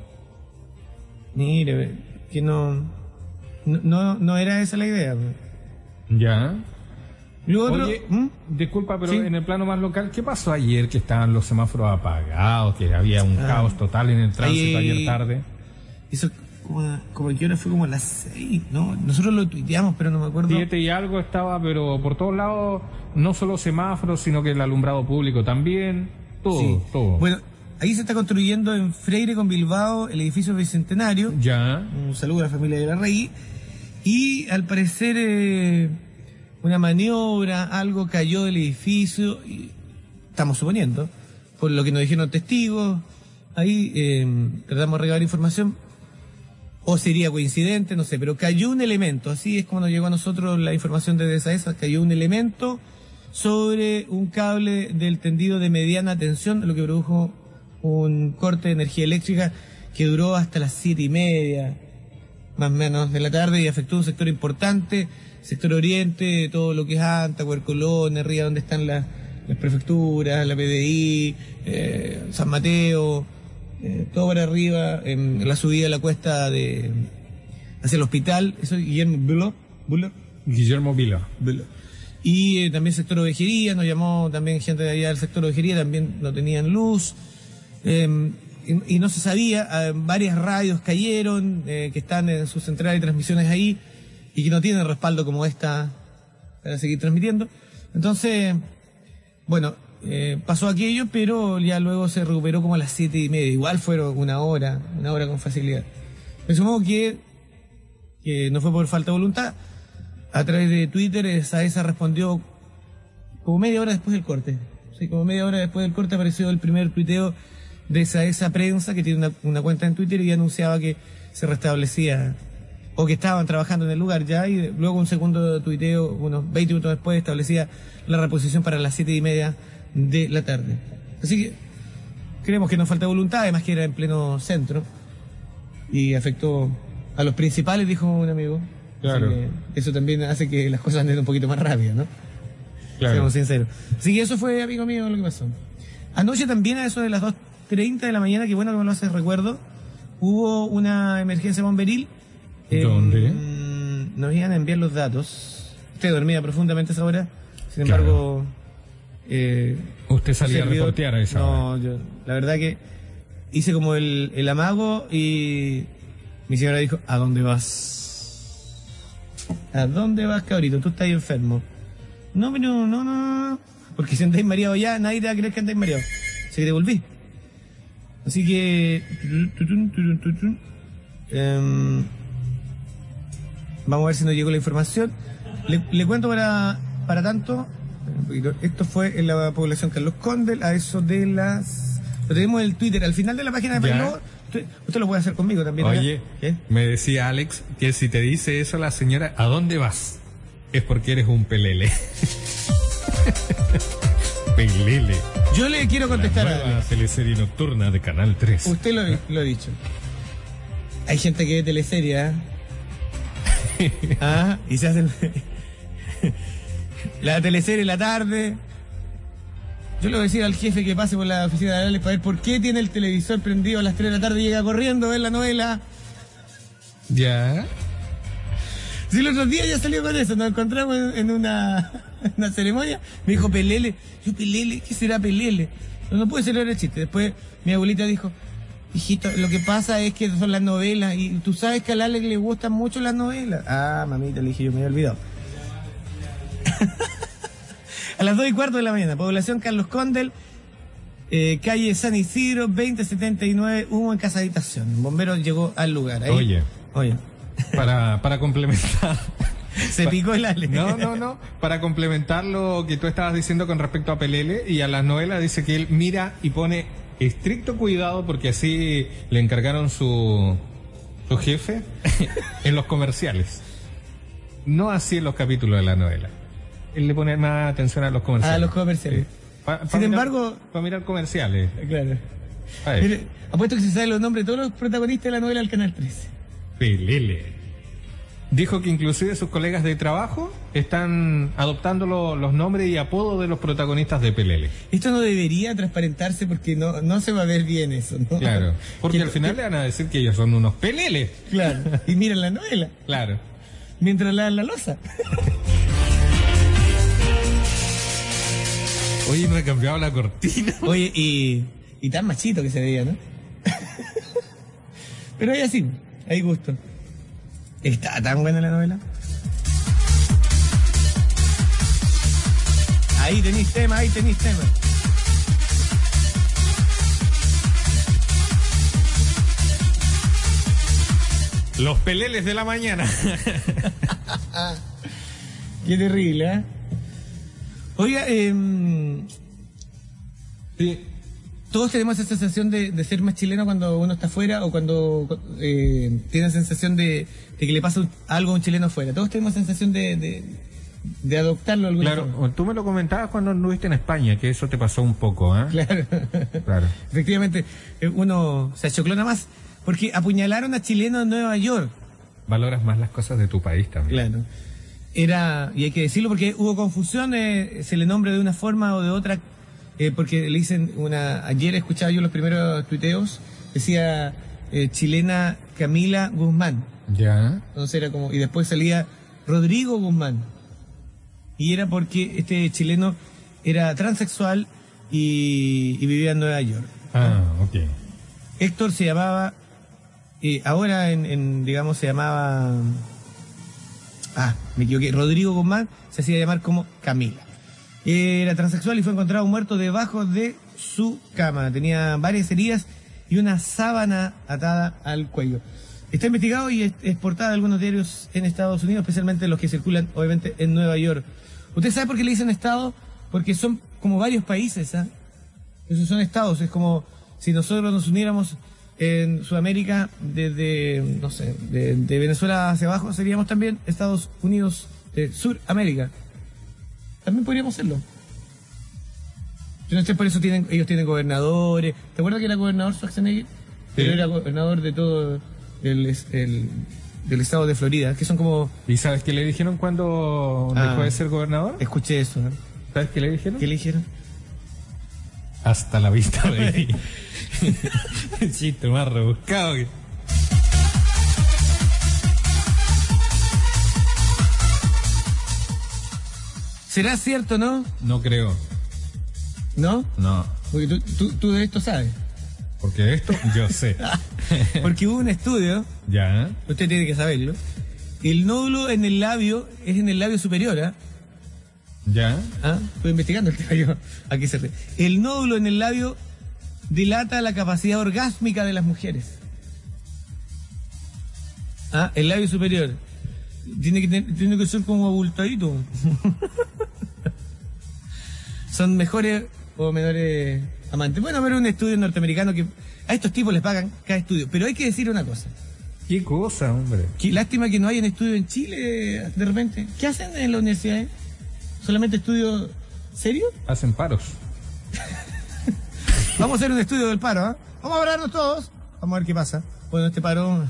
Mire, que no... No, no, era esa la idea. Ya. Lo otro, Oye, ¿Mm? disculpa, pero Sí. en el plano más local, ¿qué pasó ayer que estaban los semáforos apagados, que había un Ah. caos total en el tránsito ayer tarde? Eso, como, como que hora fue como a las seis, ¿no? Nosotros lo tuiteamos, pero no me acuerdo. Siete y algo estaba, pero por todos lados, no solo semáforos, sino que el alumbrado público también, todo, Sí. todo. Bueno, ahí se está construyendo en Freire con Bilbao el edificio bicentenario. Ya, Un saludo a la familia de la Rey. Y al parecer eh, una maniobra, algo cayó del edificio, y estamos suponiendo, por lo que nos dijeron testigos. Ahí eh, tratamos de recabar información. O sería coincidente, no sé, pero cayó un elemento, así es como nos llegó a nosotros la información de esa cayó un elemento sobre un cable del tendido de mediana tensión, lo que produjo un corte de energía eléctrica que duró hasta las siete y media, más o menos de la tarde, y afectó un sector importante, sector oriente, todo lo que es Anta, Huercolón, arriba donde están las, las prefecturas, la PDI, eh, San Mateo, eh, todo para arriba, en la subida de la cuesta de hacia el hospital, eso es Guillermo Buller, Buller, Guillermo Vila. Y eh, también sector ovejería, nos llamó también gente de allá del sector ovejería, también no tenían luz. Eh, y, no se sabía, eh, varias radios cayeron, eh, que están en su central de transmisiones ahí, y que no tienen respaldo como esta para seguir transmitiendo. Entonces, bueno, eh, pasó aquello, pero ya luego se recuperó como a las siete y media. Igual fueron una hora, una hora con facilidad. Me supongo que, que no fue por falta de voluntad. A través de Twitter, eh, Saesa respondió como media hora después del corte. Sí, como media hora después del corte apareció el primer tuiteo de Saesa Prensa, que tiene una, una cuenta en Twitter y anunciaba que se restablecía o que estaban trabajando en el lugar ya y luego un segundo tuiteo, unos 20 minutos después, establecía la reposición para las siete y media de la tarde. Así que creemos que nos falta voluntad, además que era en pleno centro y afectó a los principales, dijo un amigo. Claro. eso también hace que las cosas anden un poquito más rápido, ¿no? Claro. Seamos sinceros. Así que eso fue, amigo mío, lo que pasó. Anoche también, a eso de las 2.30 de la mañana, que bueno que me lo haces recuerdo, hubo una emergencia bomberil. ¿Dónde? mm, nos iban a enviar los datos. Usted dormía profundamente a esa hora. Sin embargo, eh, Usted salía a reportear a esa No, hora. yo, la verdad que hice como el, el amago y mi señora dijo, ¿a dónde vas? ¿A dónde vas, cabrito? Tú estás enfermo. No, pero no, no, no, no. Porque si andáis mareado ya, nadie te va a creer que andáis mareado. Así que te volví. Así que... Em, vamos a ver si nos llegó la información. Le, le cuento para, para tanto. Esto fue en la población Carlos Condel, a eso de las... Lo tenemos en el Twitter, al final de la página de. Pablo. Usted, usted lo puede hacer conmigo también. Oye, me decía Alex que si te dice eso la señora, ¿a dónde vas? Es porque eres un pelele. pelele. Yo le quiero contestar la a Alex. teleserie nocturna de Canal 3. Usted lo, lo ha dicho. Hay gente que ve teleserie, ¿ah? Ah, y se hacen la teleserie en la tarde. Yo le voy a decir al jefe que pase por la oficina de Alex para ver por qué tiene el televisor prendido a las 3 de la tarde y llega corriendo a ver la novela. Ya. Si el otro día ya salió con eso, nos encontramos en, en una, ceremonia, me dijo Pelele, yo Pelele, ¿qué será Pelele? No, no puede ser el chiste. Después mi abuelita dijo, hijito, lo que pasa es que son las novelas y tú sabes que a Alex le gustan mucho las novelas. Ah, mamita, le dije, yo me había olvidado. a las 2 y cuarto de la mañana, población Carlos Condel, eh, calle San Isidro, 2079, humo en casa habitación. Un bombero llegó al lugar. Ahí- Oye. Oye. Para, para complementar. Se picó el Ale. No, no, no. Para complementar lo que tú estabas diciendo con respecto a Pelele y a las novelas, dice que él mira y pone estricto cuidado porque así le encargaron su, su jefe en los comerciales. No así en los capítulos de la novela. Él le pone más atención a los comerciales. A los comerciales. Pa- pa Sin mirar- embargo- Para mirar comerciales. Claro. Mire, apuesto que se sabe los nombres de todos los protagonistas de la novela del Canal 13. Pelele. Dijo que inclusive sus colegas de trabajo están adoptando lo- los nombres y apodos de los protagonistas de Pelele. Esto no debería transparentarse porque no, no se va a ver bien eso, ¿no? Claro. Porque Que- al final le van a decir que ellos son unos peleles. Claro. Y miren la novela. Claro. mientras lavan la losa. Oye, no he cambiado la cortina. Oye, y, y tan machito que se veía, ¿no? Pero hay así, hay gusto. Está tan buena la novela. Ahí tenéis tema, ahí tenéis tema. Los peleles de la mañana. Qué terrible, ¿eh? Oiga, em, Sí. Todos tenemos esa sensación de, de ser más chileno cuando uno está afuera o cuando eh, tiene la sensación de, de que le pasa algo a un chileno afuera. Todos tenemos sensación de, de, de adoptarlo alguna Claro, forma. tú me lo comentabas cuando anduviste en España, que eso te pasó un poco, ¿eh? Claro. Claro. Efectivamente, eh, uno se achoclona más porque apuñalaron a chilenos en Nueva York. Valoras más las cosas de tu país también. Claro. Era, y hay que decirlo porque hubo confusión, eh, se le nombra de una forma o de otra, eh, porque le dicen una, ayer escuchaba yo los primeros tuiteos, decía eh, chilena Camila Guzmán. Ya. Entonces era como, y después salía Rodrigo Guzmán. Y era porque este chileno era transexual y, y vivía en Nueva York. Ah, ok. Héctor se llamaba, eh, ahora en, en, digamos, se llamaba, ah, me equivoqué, Rodrigo Guzmán se hacía llamar como Camila. Era transexual y fue encontrado muerto debajo de su cama. Tenía varias heridas y una sábana atada al cuello. Está investigado y portada de algunos diarios en Estados Unidos, especialmente los que circulan, obviamente, en Nueva York. ¿Usted sabe por qué le dicen Estado? Porque son como varios países, ¿ah? Esos son estados, es como si nosotros nos uniéramos en Sudamérica desde, no sé, de, de Venezuela hacia abajo, seríamos también Estados Unidos de Suramérica. También podríamos serlo. Yo no sé, por eso tienen, ellos tienen gobernadores. ¿Te acuerdas que era gobernador Schwarzenegger? Pero era gobernador de todo el, el- del estado de Florida, que son como... ¿Y sabes qué le dijeron cuando Ah. dejó de ser gobernador? Escuché eso, ¿no? ¿Sabes qué le dijeron? ¿Qué le dijeron? Hasta la vista, baby. Chiste más rebuscado que... ¿Será cierto, no? No creo. ¿No? No. Porque tú, tú, tú de esto sabes. Porque esto yo sé. Porque hubo un estudio, ya. usted tiene que saberlo. El nódulo en el labio es en el labio superior, ¿ah? Ya. ¿Ah? Estoy investigando el tema yo. Aquí se ríe. El nódulo en el labio dilata la capacidad orgásmica de las mujeres. ¿Ah? El labio superior. Tiene que, tiene que ser como abultadito. Son mejores o menores amantes. Bueno, pero un estudio norteamericano que a estos tipos les pagan cada estudio. Pero hay que decir una cosa. ¿Qué cosa, hombre? Qué lástima que no hayan estudio en Chile de repente. ¿Qué hacen en la universidad? ¿Solamente estudio serio? Hacen paros. Vamos a hacer un estudio del paro, ¿ah? Vamos a hablarnos todos. Vamos a ver qué pasa. Bueno, este paro...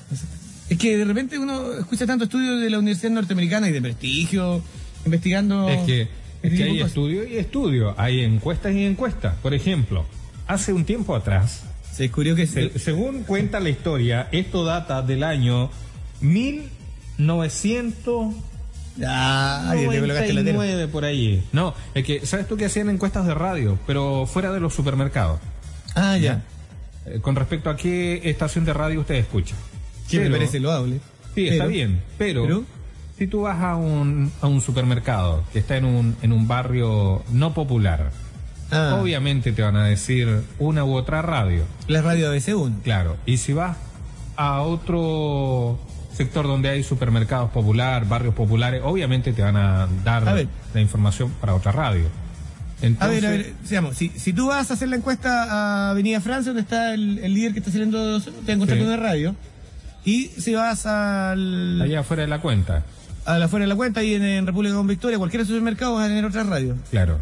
es que de repente uno escucha tanto estudios de la universidad norteamericana y de prestigio, investigando... Es que, es que hay estudio y estudio. Hay encuestas y encuestas. Por ejemplo, hace un tiempo atrás, Se descubrió que... se- Se... según cuenta la historia, esto data del año 1999 Ay, te colocaste la tela. por ahí. No, es que, ¿sabes tú que hacían encuestas de radio, pero fuera de los supermercados? Ah, ya. Eh, con respecto a qué estación de radio usted escucha. Que me parece loable. Sí, está bien, pero, pero- si tú vas a un, a un supermercado que está en un, en un barrio no popular, Ah, obviamente te van a decir una u otra radio, la radio ABC1. claro. Y si vas a otro sector donde hay supermercados popular, barrios populares, obviamente te van a dar A la información para otra radio. A Entonces, ver, a ver, seamos, si, si tú vas a hacer la encuesta a Avenida Francia, donde está el, el líder que está saliendo, te a encontrar Sí. con una radio. Y si vas al, allá afuera de la cuenta, a la fuera de la cuenta, ahí en, en República con Victoria, cualquier supermercado vas a tener otra radio. claro.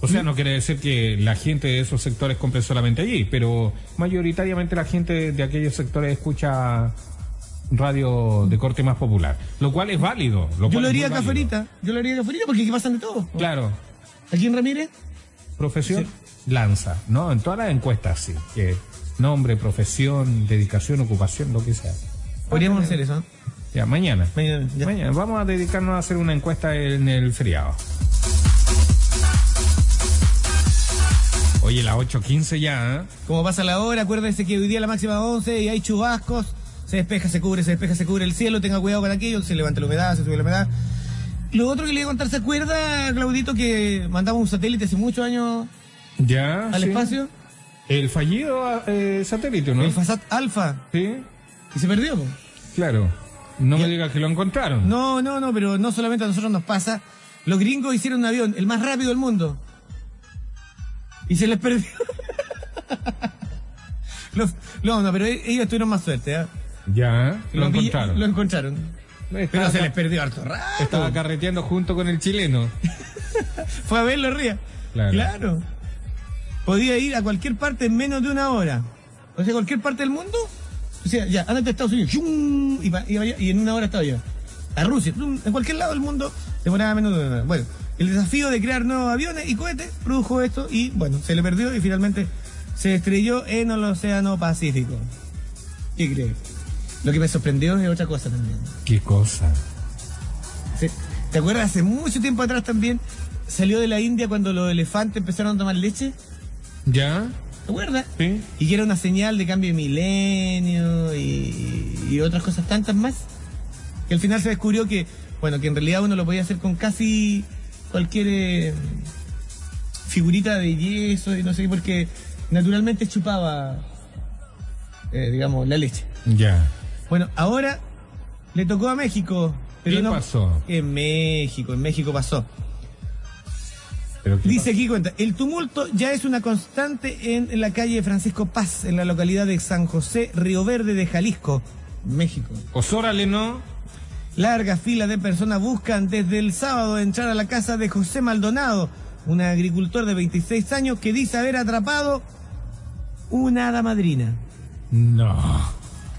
O sea, no quiere decir que la gente de esos sectores compre solamente allí, pero mayoritariamente la gente de aquellos sectores escucha radio de corte más popular, lo cual es válido. Lo Yo lo haría afuera, yo lo haría afuera porque aquí pasan de todo. Claro, Aquí en Ramírez, profesión lanza, ¿no? En todas las encuestas, sí. Que nombre, profesión, dedicación, ocupación, lo que sea. podríamos hacer eso. Ya, mañana. Mañana, ya. Mañana. Vamos a dedicarnos a hacer una encuesta en el feriado. Oye, las 8.15 ya, ¿eh? Como pasa la hora, acuérdese que hoy día la máxima 11 y hay chubascos. Se despeja, se cubre, se despeja, se cubre el cielo. Tenga cuidado con aquello. Se levanta la humedad, se sube la humedad. Lo otro que le iba a contar, ¿se acuerda, Claudito, que mandamos un satélite hace muchos años Ya. al sí. espacio? El fallido eh, satélite, ¿no? El Fasat Alpha. Sí, Y se perdió. claro. No me digas que lo encontraron. No, no, no, pero no solamente a nosotros nos pasa. Los gringos hicieron un avión, el más rápido del mundo. Y se les perdió. Los- no, no, pero e- ellos tuvieron más suerte. ¿eh? Ya, lo, encontraron. Lo encontraron. Pero se les perdió harto rato. estaba carreteando junto con el chileno. Fue a verlo, ría. Claro. Podía ir a cualquier parte en menos de una hora. O sea, cualquier parte del mundo. O sea, ya, andate a Estados Unidos. Y, en una hora estaba allá. A Rusia. ¡shum! En cualquier lado del mundo demoraba menos de una hora. Bueno, el desafío de crear nuevos aviones y cohetes produjo esto y, bueno, se le perdió y finalmente se estrelló en el Océano Pacífico. ¿Qué crees? Lo que me sorprendió es otra cosa también. Qué cosa. ¿Te acuerdas? Hace mucho tiempo atrás también salió de la India cuando los elefantes empezaron a tomar leche. ¿Ya? ¿Te acuerdas? Sí. Y que era una señal de cambio de milenio y, y otras cosas tantas más. Que al final se descubrió que, bueno, que en realidad uno lo podía hacer con casi cualquier eh, figurita de yeso y no sé qué, porque naturalmente chupaba, eh, digamos, la leche. Ya. Bueno, ahora le tocó a México. Pero ¿Qué no, pasó? En México, en México pasó. Dice aquí cuenta, el tumulto ya es una constante en la calle Francisco Paz, en la localidad de San José, Río Verde de Jalisco, México. pasó? Pues ¿no? Largas filas de personas buscan desde el sábado entrar a la casa de José Maldonado, un agricultor de 26 años que dice haber atrapado una hada madrina. No.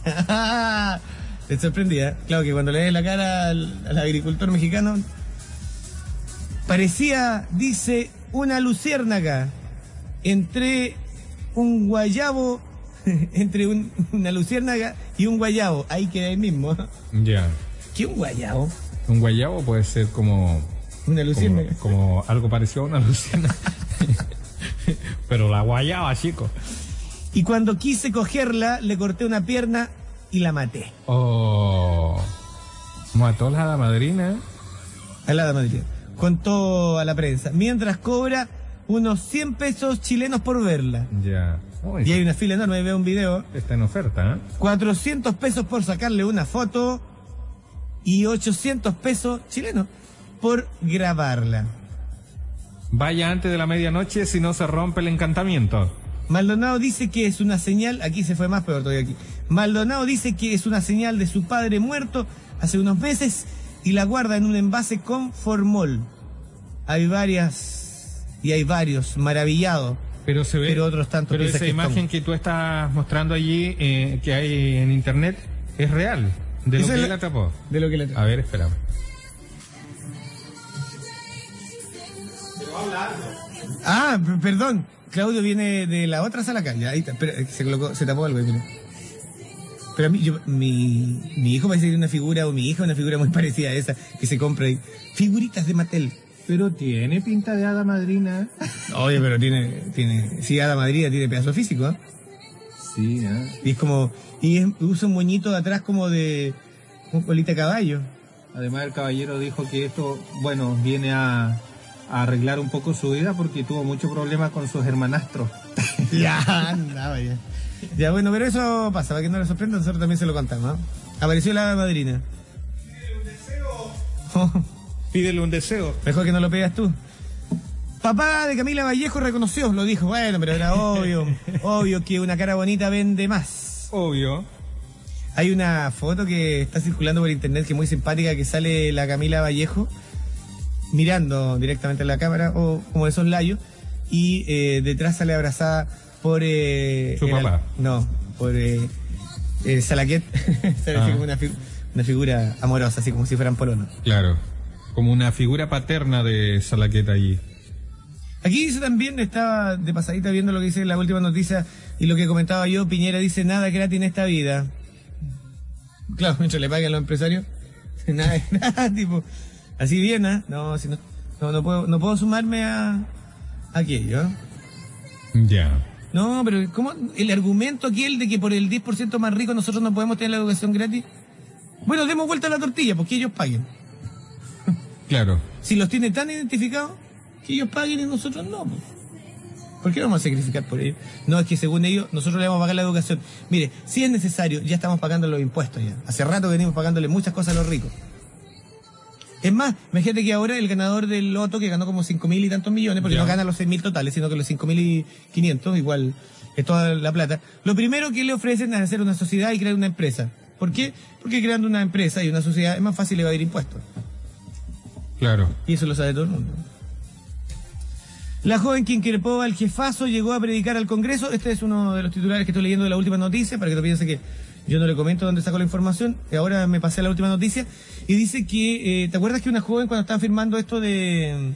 Te sorprendía. Claro que cuando le ves la cara al, al agricultor mexicano, parecía, dice, una luciérnaga entre un guayabo, entre un- una luciérnaga y un guayabo. Ahí queda ahí mismo. Ya. ¿Qué un guayabo? Un guayabo puede ser como, Una luciérnaga. como algo parecido a una luciana. Pero la guayaba, chico. Y cuando quise cogerla, le corté una pierna y la maté. Oh. Mató la hada madrina. A la Madrid. Contó a la prensa. Mientras cobra unos 100 pesos chilenos por verla. Ya. Uy, Y hay una fila enorme, veo un video. Está en oferta, ¿eh? 400 pesos por sacarle una foto y 800 pesos chilenos por grabarla. Vaya antes de la medianoche si no se rompe el encantamiento. Maldonado dice que es una señal, aquí se fue más peor todavía aquí. Maldonado dice que es una señal de su padre muerto hace unos meses y la guarda en un envase con formol. Hay varias y hay varios maravillados. Pero se ve. Pero otros tantos Pero esa que imagen que tú estás mostrando allí, eh, que hay en internet, es real. De lo que él la- atrapó. De lo que le A ver, espérame. Ah, perdón. Claudio viene de la otra sala acá. Ya, ahí está. Espera, se colocó, se tapó algo ahí, mira. Pero a mí, yo, mi, mi hijo parece que una figura, o mi hija una figura muy parecida a esa que se compra ahí. Figuritas de Mattel. Pero tiene pinta de hada madrina. Oye, pero tiene, tiene, sí, Ada Madrid tiene pedazo físico, ¿eh? Sí, ¿eh? Y es como, y es- usa un moñito de atrás como de, un colita de caballo. Además el caballero dijo que esto, bueno, viene a, a arreglar un poco su vida porque tuvo muchos problemas con sus hermanastros. Ya, andaba ya. Ya, bueno, pero eso pasa, para que no le sorprenda, nosotros también se lo contamos, ¿no? Apareció la madrina. Pídele un deseo. Mejor que no lo pegas tú. Papá de Camila Vallejo reconoció, lo dijo. Bueno, pero era obvio, obvio que una cara bonita vende más. Obvio. Hay una foto que está circulando por internet que es muy simpática, que sale la Camila Vallejo mirando directamente a la cámara, o como de layos, y eh, detrás sale abrazada por... eh, Su al- papá. No, por eh, eh, Salaquet. Ah. como una, fi- una figura amorosa, así como si fueran polonos. Claro. Como una figura paterna de Salaqueta allí. Aquí dice también, estaba de pasadita viendo lo que dice la última noticia y lo que comentaba yo, Piñera dice nada gratis en esta vida. Claro, mientras le paguen a los empresarios. Nada, nada, tipo. Así bien, ¿ah? No, si no, no, no puedo, no puedo sumarme a aquello. ¿ah? Ya. No, pero ¿cómo? El argumento aquel de que por el 10% más rico nosotros no podemos tener la educación gratis. Bueno, demos vuelta a la tortilla, porque ellos paguen. Claro. Si los tiene tan identificados, que ellos paguen y nosotros no. pues. ¿Por qué no vamos a sacrificar por ellos? No, es que según ellos, nosotros le vamos a pagar la educación. Mire, si es necesario, ya estamos pagando los impuestos ya. Hace rato venimos pagándole muchas cosas a los ricos. Es más, imagínate que ahora el ganador del loto, que ganó como 5 mil y tantos millones, porque Ya. no gana los 6 mil totales, sino que los 5 mil y 500, igual es toda la plata. Lo primero que le ofrecen es hacer una sociedad y crear una empresa. ¿Por qué? Porque creando una empresa y una sociedad es más fácil evadir impuestos. Claro. Y eso lo sabe todo el mundo. La joven que increpó al jefazo llegó a predicar al Congreso. Este es uno de los titulares que estoy leyendo de la última noticia, para que no piense que yo no le comento dónde saco la información. Y ahora me pasé a la última noticia. Y dice que, eh, ¿te acuerdas que una joven cuando estaba firmando esto de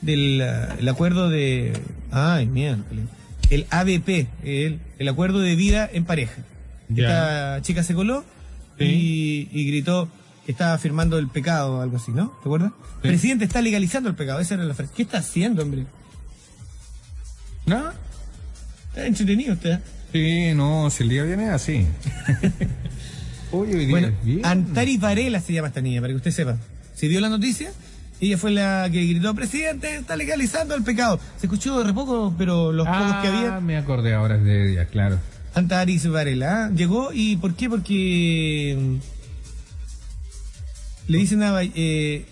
del ah, el acuerdo de... Ay, miércoles. El ABP, el, el acuerdo de vida en pareja. Esta chica se coló y, y gritó que estaba firmando el pecado o algo así, ¿no? ¿Te acuerdas? Sí. Presidente está legalizando el pecado, esa era la frase. ¿Qué está haciendo, hombre? ¿No? Está entretenido usted. Sí, no, si el día viene así. Oye, hoy día Bueno, es bien. Antari Varela se llama esta niña, para que usted sepa. ¿Se dio la noticia? Ella fue la que gritó, presidente, está legalizando el pecado. Se escuchó de re poco, pero los pocos que Ah, había... me acordé ahora de ella, claro. Antaris Varela. ¿ah? Llegó y ¿por qué? Porque mm, le dicen a, eh,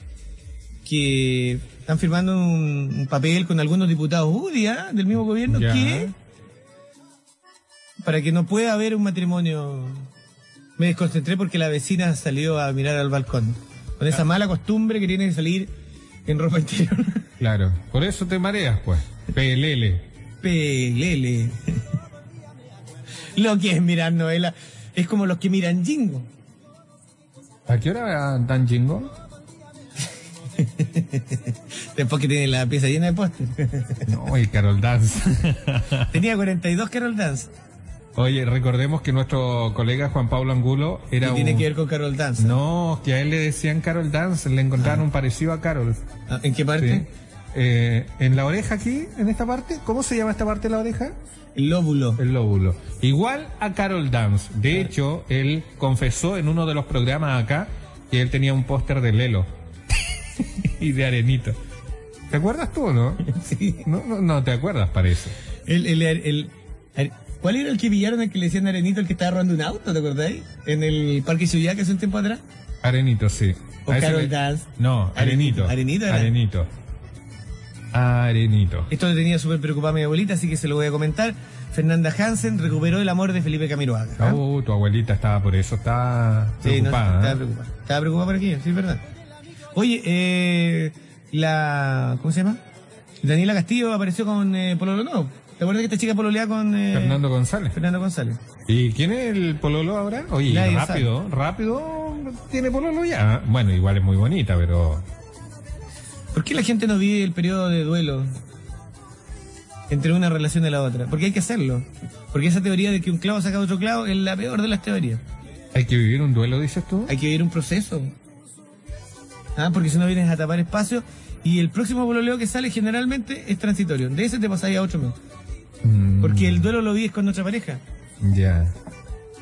que están firmando un, un papel con algunos diputados UDI ¿ah? del mismo gobierno Ya. que para que no pueda haber un matrimonio. Me desconcentré porque la vecina salió a mirar al balcón. Con esa mala costumbre que tiene que salir en ropa interior. Claro. Por eso te mareas, pues. PLL. Pelele. Lo que es mirar novela es como los que miran Jingo. ¿A qué hora dan jingo? Después que tiene la pieza llena de póster. No, y Carol Dance. Tenía 42 Carol Dance. Oye, recordemos que nuestro colega Juan Pablo Angulo era que tiene un... que ver con Carol Dance. No, que a él le decían Carol Dance, le encontraron un parecido a Carol. Ah, ¿En qué parte? Sí. Eh, en la oreja aquí, en esta parte, ¿cómo se llama esta parte de la oreja? El lóbulo. El lóbulo. Igual a Carol Dance. De hecho, él confesó en uno de los programas acá que él tenía un póster de Lelo y de Arenito. ¿Te acuerdas tú o no? Sí. No, no, no te acuerdas, parece. El, el, el- el- ¿Cuál era el que pillaron el que le decían Arenito, el que estaba robando un auto, ¿te acordáis? En el Parque Ciudad que hace un tiempo atrás. Arenito, sí. O Carol le- Dance. No, Arenito. Arenito era. Arenito. Arenito. Esto le tenía súper preocupada a mi abuelita, así que se lo voy a comentar. Fernanda Hansen recuperó el amor de Felipe Camiroaga. ¿ah? Oh, tu abuelita estaba por eso, está Sí, no, preocupada. estaba preocupada. Estaba preocupada por aquí, sí, es verdad. Oye, eh, la. ¿Cómo se llama? Daniela Castillo apareció con eh, Pololo. ¿Te acuerdas que esta chica pololea con eh, Fernando González. Fernando González? ¿Y quién es el pololo ahora? Oye, Nadie rápido, rápido tiene pololo ya. Bueno, igual es muy bonita, pero ¿Por qué la gente no vive el periodo de duelo entre una relación y la otra? Porque hay que hacerlo. Porque esa teoría de que un clavo saca otro clavo es la peor de las teorías. hay que vivir un duelo, dices tú. Hay que vivir un proceso. Ah, porque si no vienes a tapar espacio y el próximo pololeo que sale generalmente es transitorio. De ese te pasáis a otro mes. Mm, Porque el duelo lo vives con otra pareja. Ya.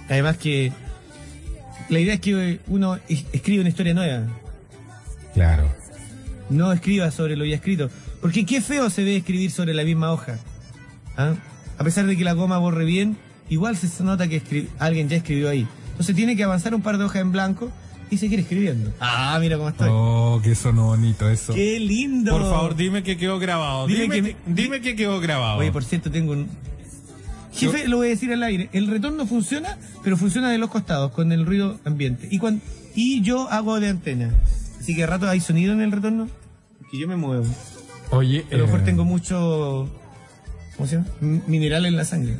Además que la idea es que uno es- escribe una historia nueva. Claro. No escriba sobre lo ya escrito. Porque qué feo se ve escribir sobre la misma hoja. ¿Ah? A pesar de que la goma borre bien, igual se nota que alguien ya escribió ahí. Entonces tiene que avanzar un par de hojas en blanco y seguir escribiendo. Ah, mira cómo estoy. Oh, que sonó bonito eso. ¡Qué lindo! Por favor, dime que quedó grabado. Dime Dime, que dime quedó grabado. Oye, por cierto, tengo un... Jefe, lo voy a decir al aire. El retorno funciona, pero funciona de los costados, con el ruido ambiente. Y, cuan- y yo hago de antena. Así que a rato hay sonido en el retorno. Que yo me muevo. Oye, A lo mejor eh, tengo mucho... ¿Cómo se llama? M- Mineral en la sangre.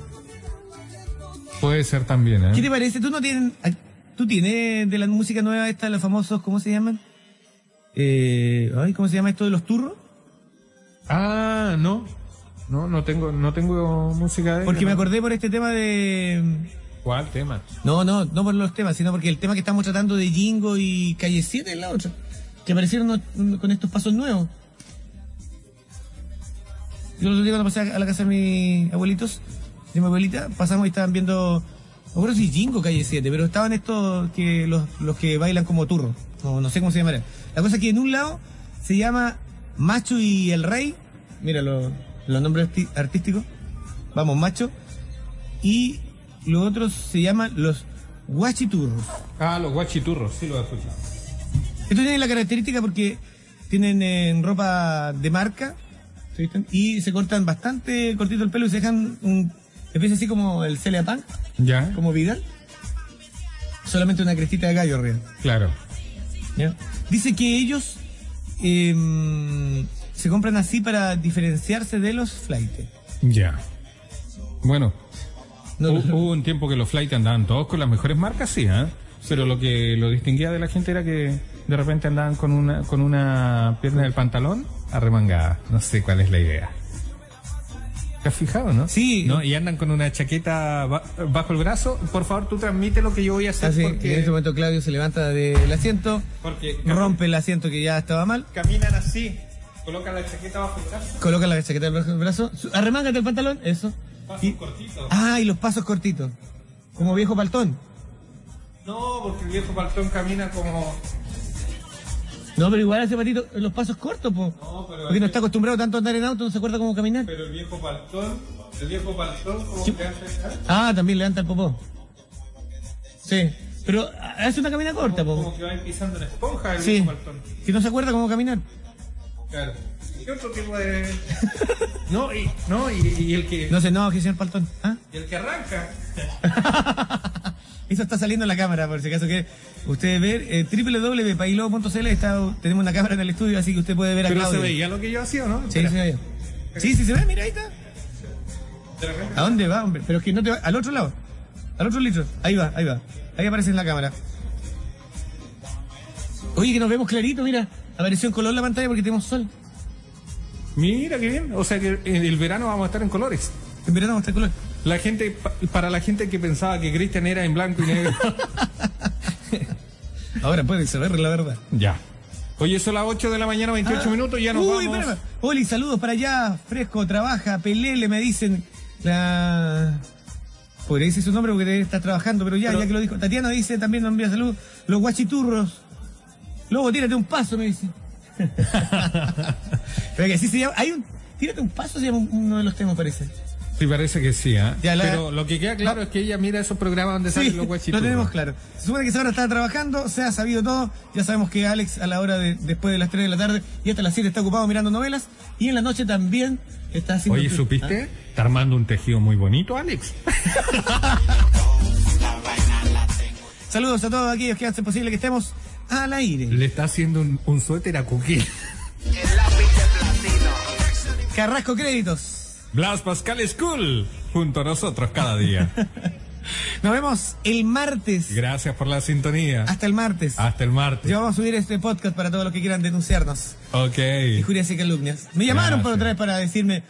puede ser también, ¿eh? ¿Qué te parece? ¿Tú no tienes... ¿Tú tienes de la música nueva esta, los famosos, ¿cómo se llaman? Eh, ay, ¿Cómo se llama esto de los turros? Ah, no. No, no tengo, no tengo música de Porque me no. acordé por este tema de ¿Cuál tema? No, no, no por los temas, sino porque el tema que estamos tratando de Jingo y Calle 7 es la otra. Que aparecieron no- con estos pasos nuevos. Yo el otro día cuando pasé a la casa de mis abuelitos, de mi abuelita, pasamos y estaban viendo, recuerdo si Jingo Calle 7, pero estaban estos que los, los que bailan como turro. No, no sé cómo se llamará. La cosa es que en un lado se llama Macho y el Rey. Mira los, los nombres artísticos. Vamos, Macho. Y los otros se llaman los Guachiturros. Ah, los guachiturros, sí lo he escuchado. Estos tienen la característica porque tienen eh, ropa de marca y se cortan bastante cortito el pelo y se dejan un especie así como el Celia Punk, ¿Ya? como Vidal. Solamente una crestita de gallo arriba. Claro. ¿ya? Dice que ellos em, se compran así para diferenciarse de los flightes. Ya. Bueno, No, hu- hubo un tiempo que los flight andaban todos con las mejores marcas, sí, ¿eh? Pero lo que lo distinguía de la gente era que de repente andaban con una, con una pierna del pantalón arremangada. No sé cuál es la idea. ¿Te has fijado, no? Sí. ¿No? Y andan con una chaqueta ba- bajo el brazo. Por favor, tú transmite lo que yo voy a hacer Así, porque, En este momento Claudio se levanta del asiento, porque rompe el asiento que ya estaba mal, caminan así. Colocan la chaqueta bajo el brazo. coloca la chaqueta del brazo, su- arremángate el pantalón, eso. Pasos Y- cortitos. Ah, y los pasos cortitos. Como viejo paltón. No, porque el viejo paltón camina como... No, pero igual hace patito los pasos cortos, po. No, pero- Porque no está acostumbrado tanto a andar en auto, no se acuerda cómo caminar. Pero el viejo paltón, el viejo paltón, como que hace... Ah, también levanta el popó. Sí. Pero hace una caminata corta, po. Como que va pisando en esponja el Sí. viejo paltón. Que no se acuerda cómo caminar. Claro. ¿Qué otro tipo de...? no, y, no, y, y el que... No se enoje, señor Paltón. ¿Ah? Y el que arranca. Eso está saliendo en la cámara, por si acaso que ustedes ver eh, www.pailo.cl está tenemos una cámara en el estudio, así que usted puede ver a Pero se Claudio. veía lo que yo hacía, ¿no? Sí, sí, se ve. Sí, sí se ve, mira ahí está. ¿A dónde va, hombre? Pero es que no te va. Al otro lado. Al otro litro. Ahí va, ahí va. Ahí aparece en la cámara. Oye, que nos vemos clarito, mira. Apareció en color la pantalla porque tenemos sol. Mira qué bien. O sea que en el verano vamos a estar en colores. En verano vamos a estar color. La gente, pa- para la gente que pensaba que Cristian era en blanco y negro. Ahora puede saber la verdad. ya. Oye, son las 8 de la mañana, 28 Ah. minutos, ya nos Uy, vamos. espérame. Oli, saludos para allá. Fresco, trabaja. Pelele, me dicen. La. Podría decir su nombre porque estar trabajando, pero ya, Pero- ya que lo dijo. Tatiana dice también nos envía salud. Los guachiturros. Lobo, tírate un paso, me dice. pero que así se llama. Hay un. Tírate un paso, se llama uno de los temas, parece. Sí, parece que sí, ¿ah? Ya, la- Pero lo que queda claro es que ella mira esos programas donde Sí, salen los lo guachitos. tenemos claro. Se supone que esa hora está trabajando, se ha sabido todo. Ya sabemos que Alex a la hora de después de las 3 de la tarde y hasta las 7 está ocupado mirando novelas. Y en la noche también está haciendo... Oye, ¿supiste? Está armando un tejido muy bonito, Alex. Saludos a todos aquellos que hacen posible que estemos al aire. Le está haciendo un, un suéter a Cookie. Carrasco Créditos. Blas Pascal School, junto a nosotros cada día. Nos vemos el martes. Gracias por la sintonía. Hasta el martes. Hasta el martes. Ya vamos a subir este podcast para todos los que quieran denunciarnos. Ok. Injurias y calumnias. Me llamaron por otra vez para decirme,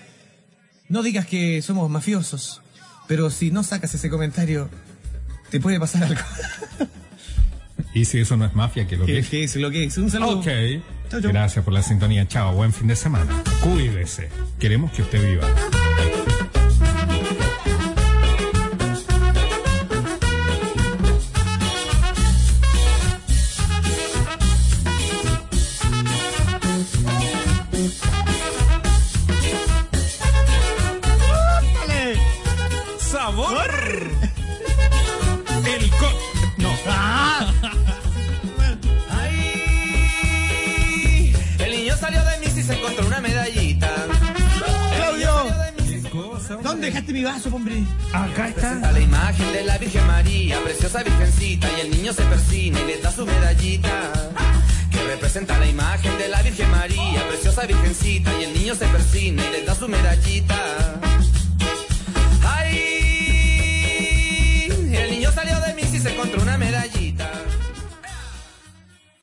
no digas que somos mafiosos, pero si no sacas ese comentario, te puede pasar algo. Y si eso no es mafia, que lo que ¿Qué, es. qué es lo que es? Un saludo. Ok. Chau, chau. Gracias por la sintonía. Chao. Buen fin de semana. Cuídese. Queremos que usted viva. ¿Dónde dejaste mi vaso, hombre? Acá está. Representa la imagen de la Virgen María, preciosa virgencita, y el niño se persina y le da su medallita. Que representa la imagen de la Virgen María, preciosa virgencita, y el niño se persina y le da su medallita. ¡Ay! El niño salió de mí y se encontró una medallita.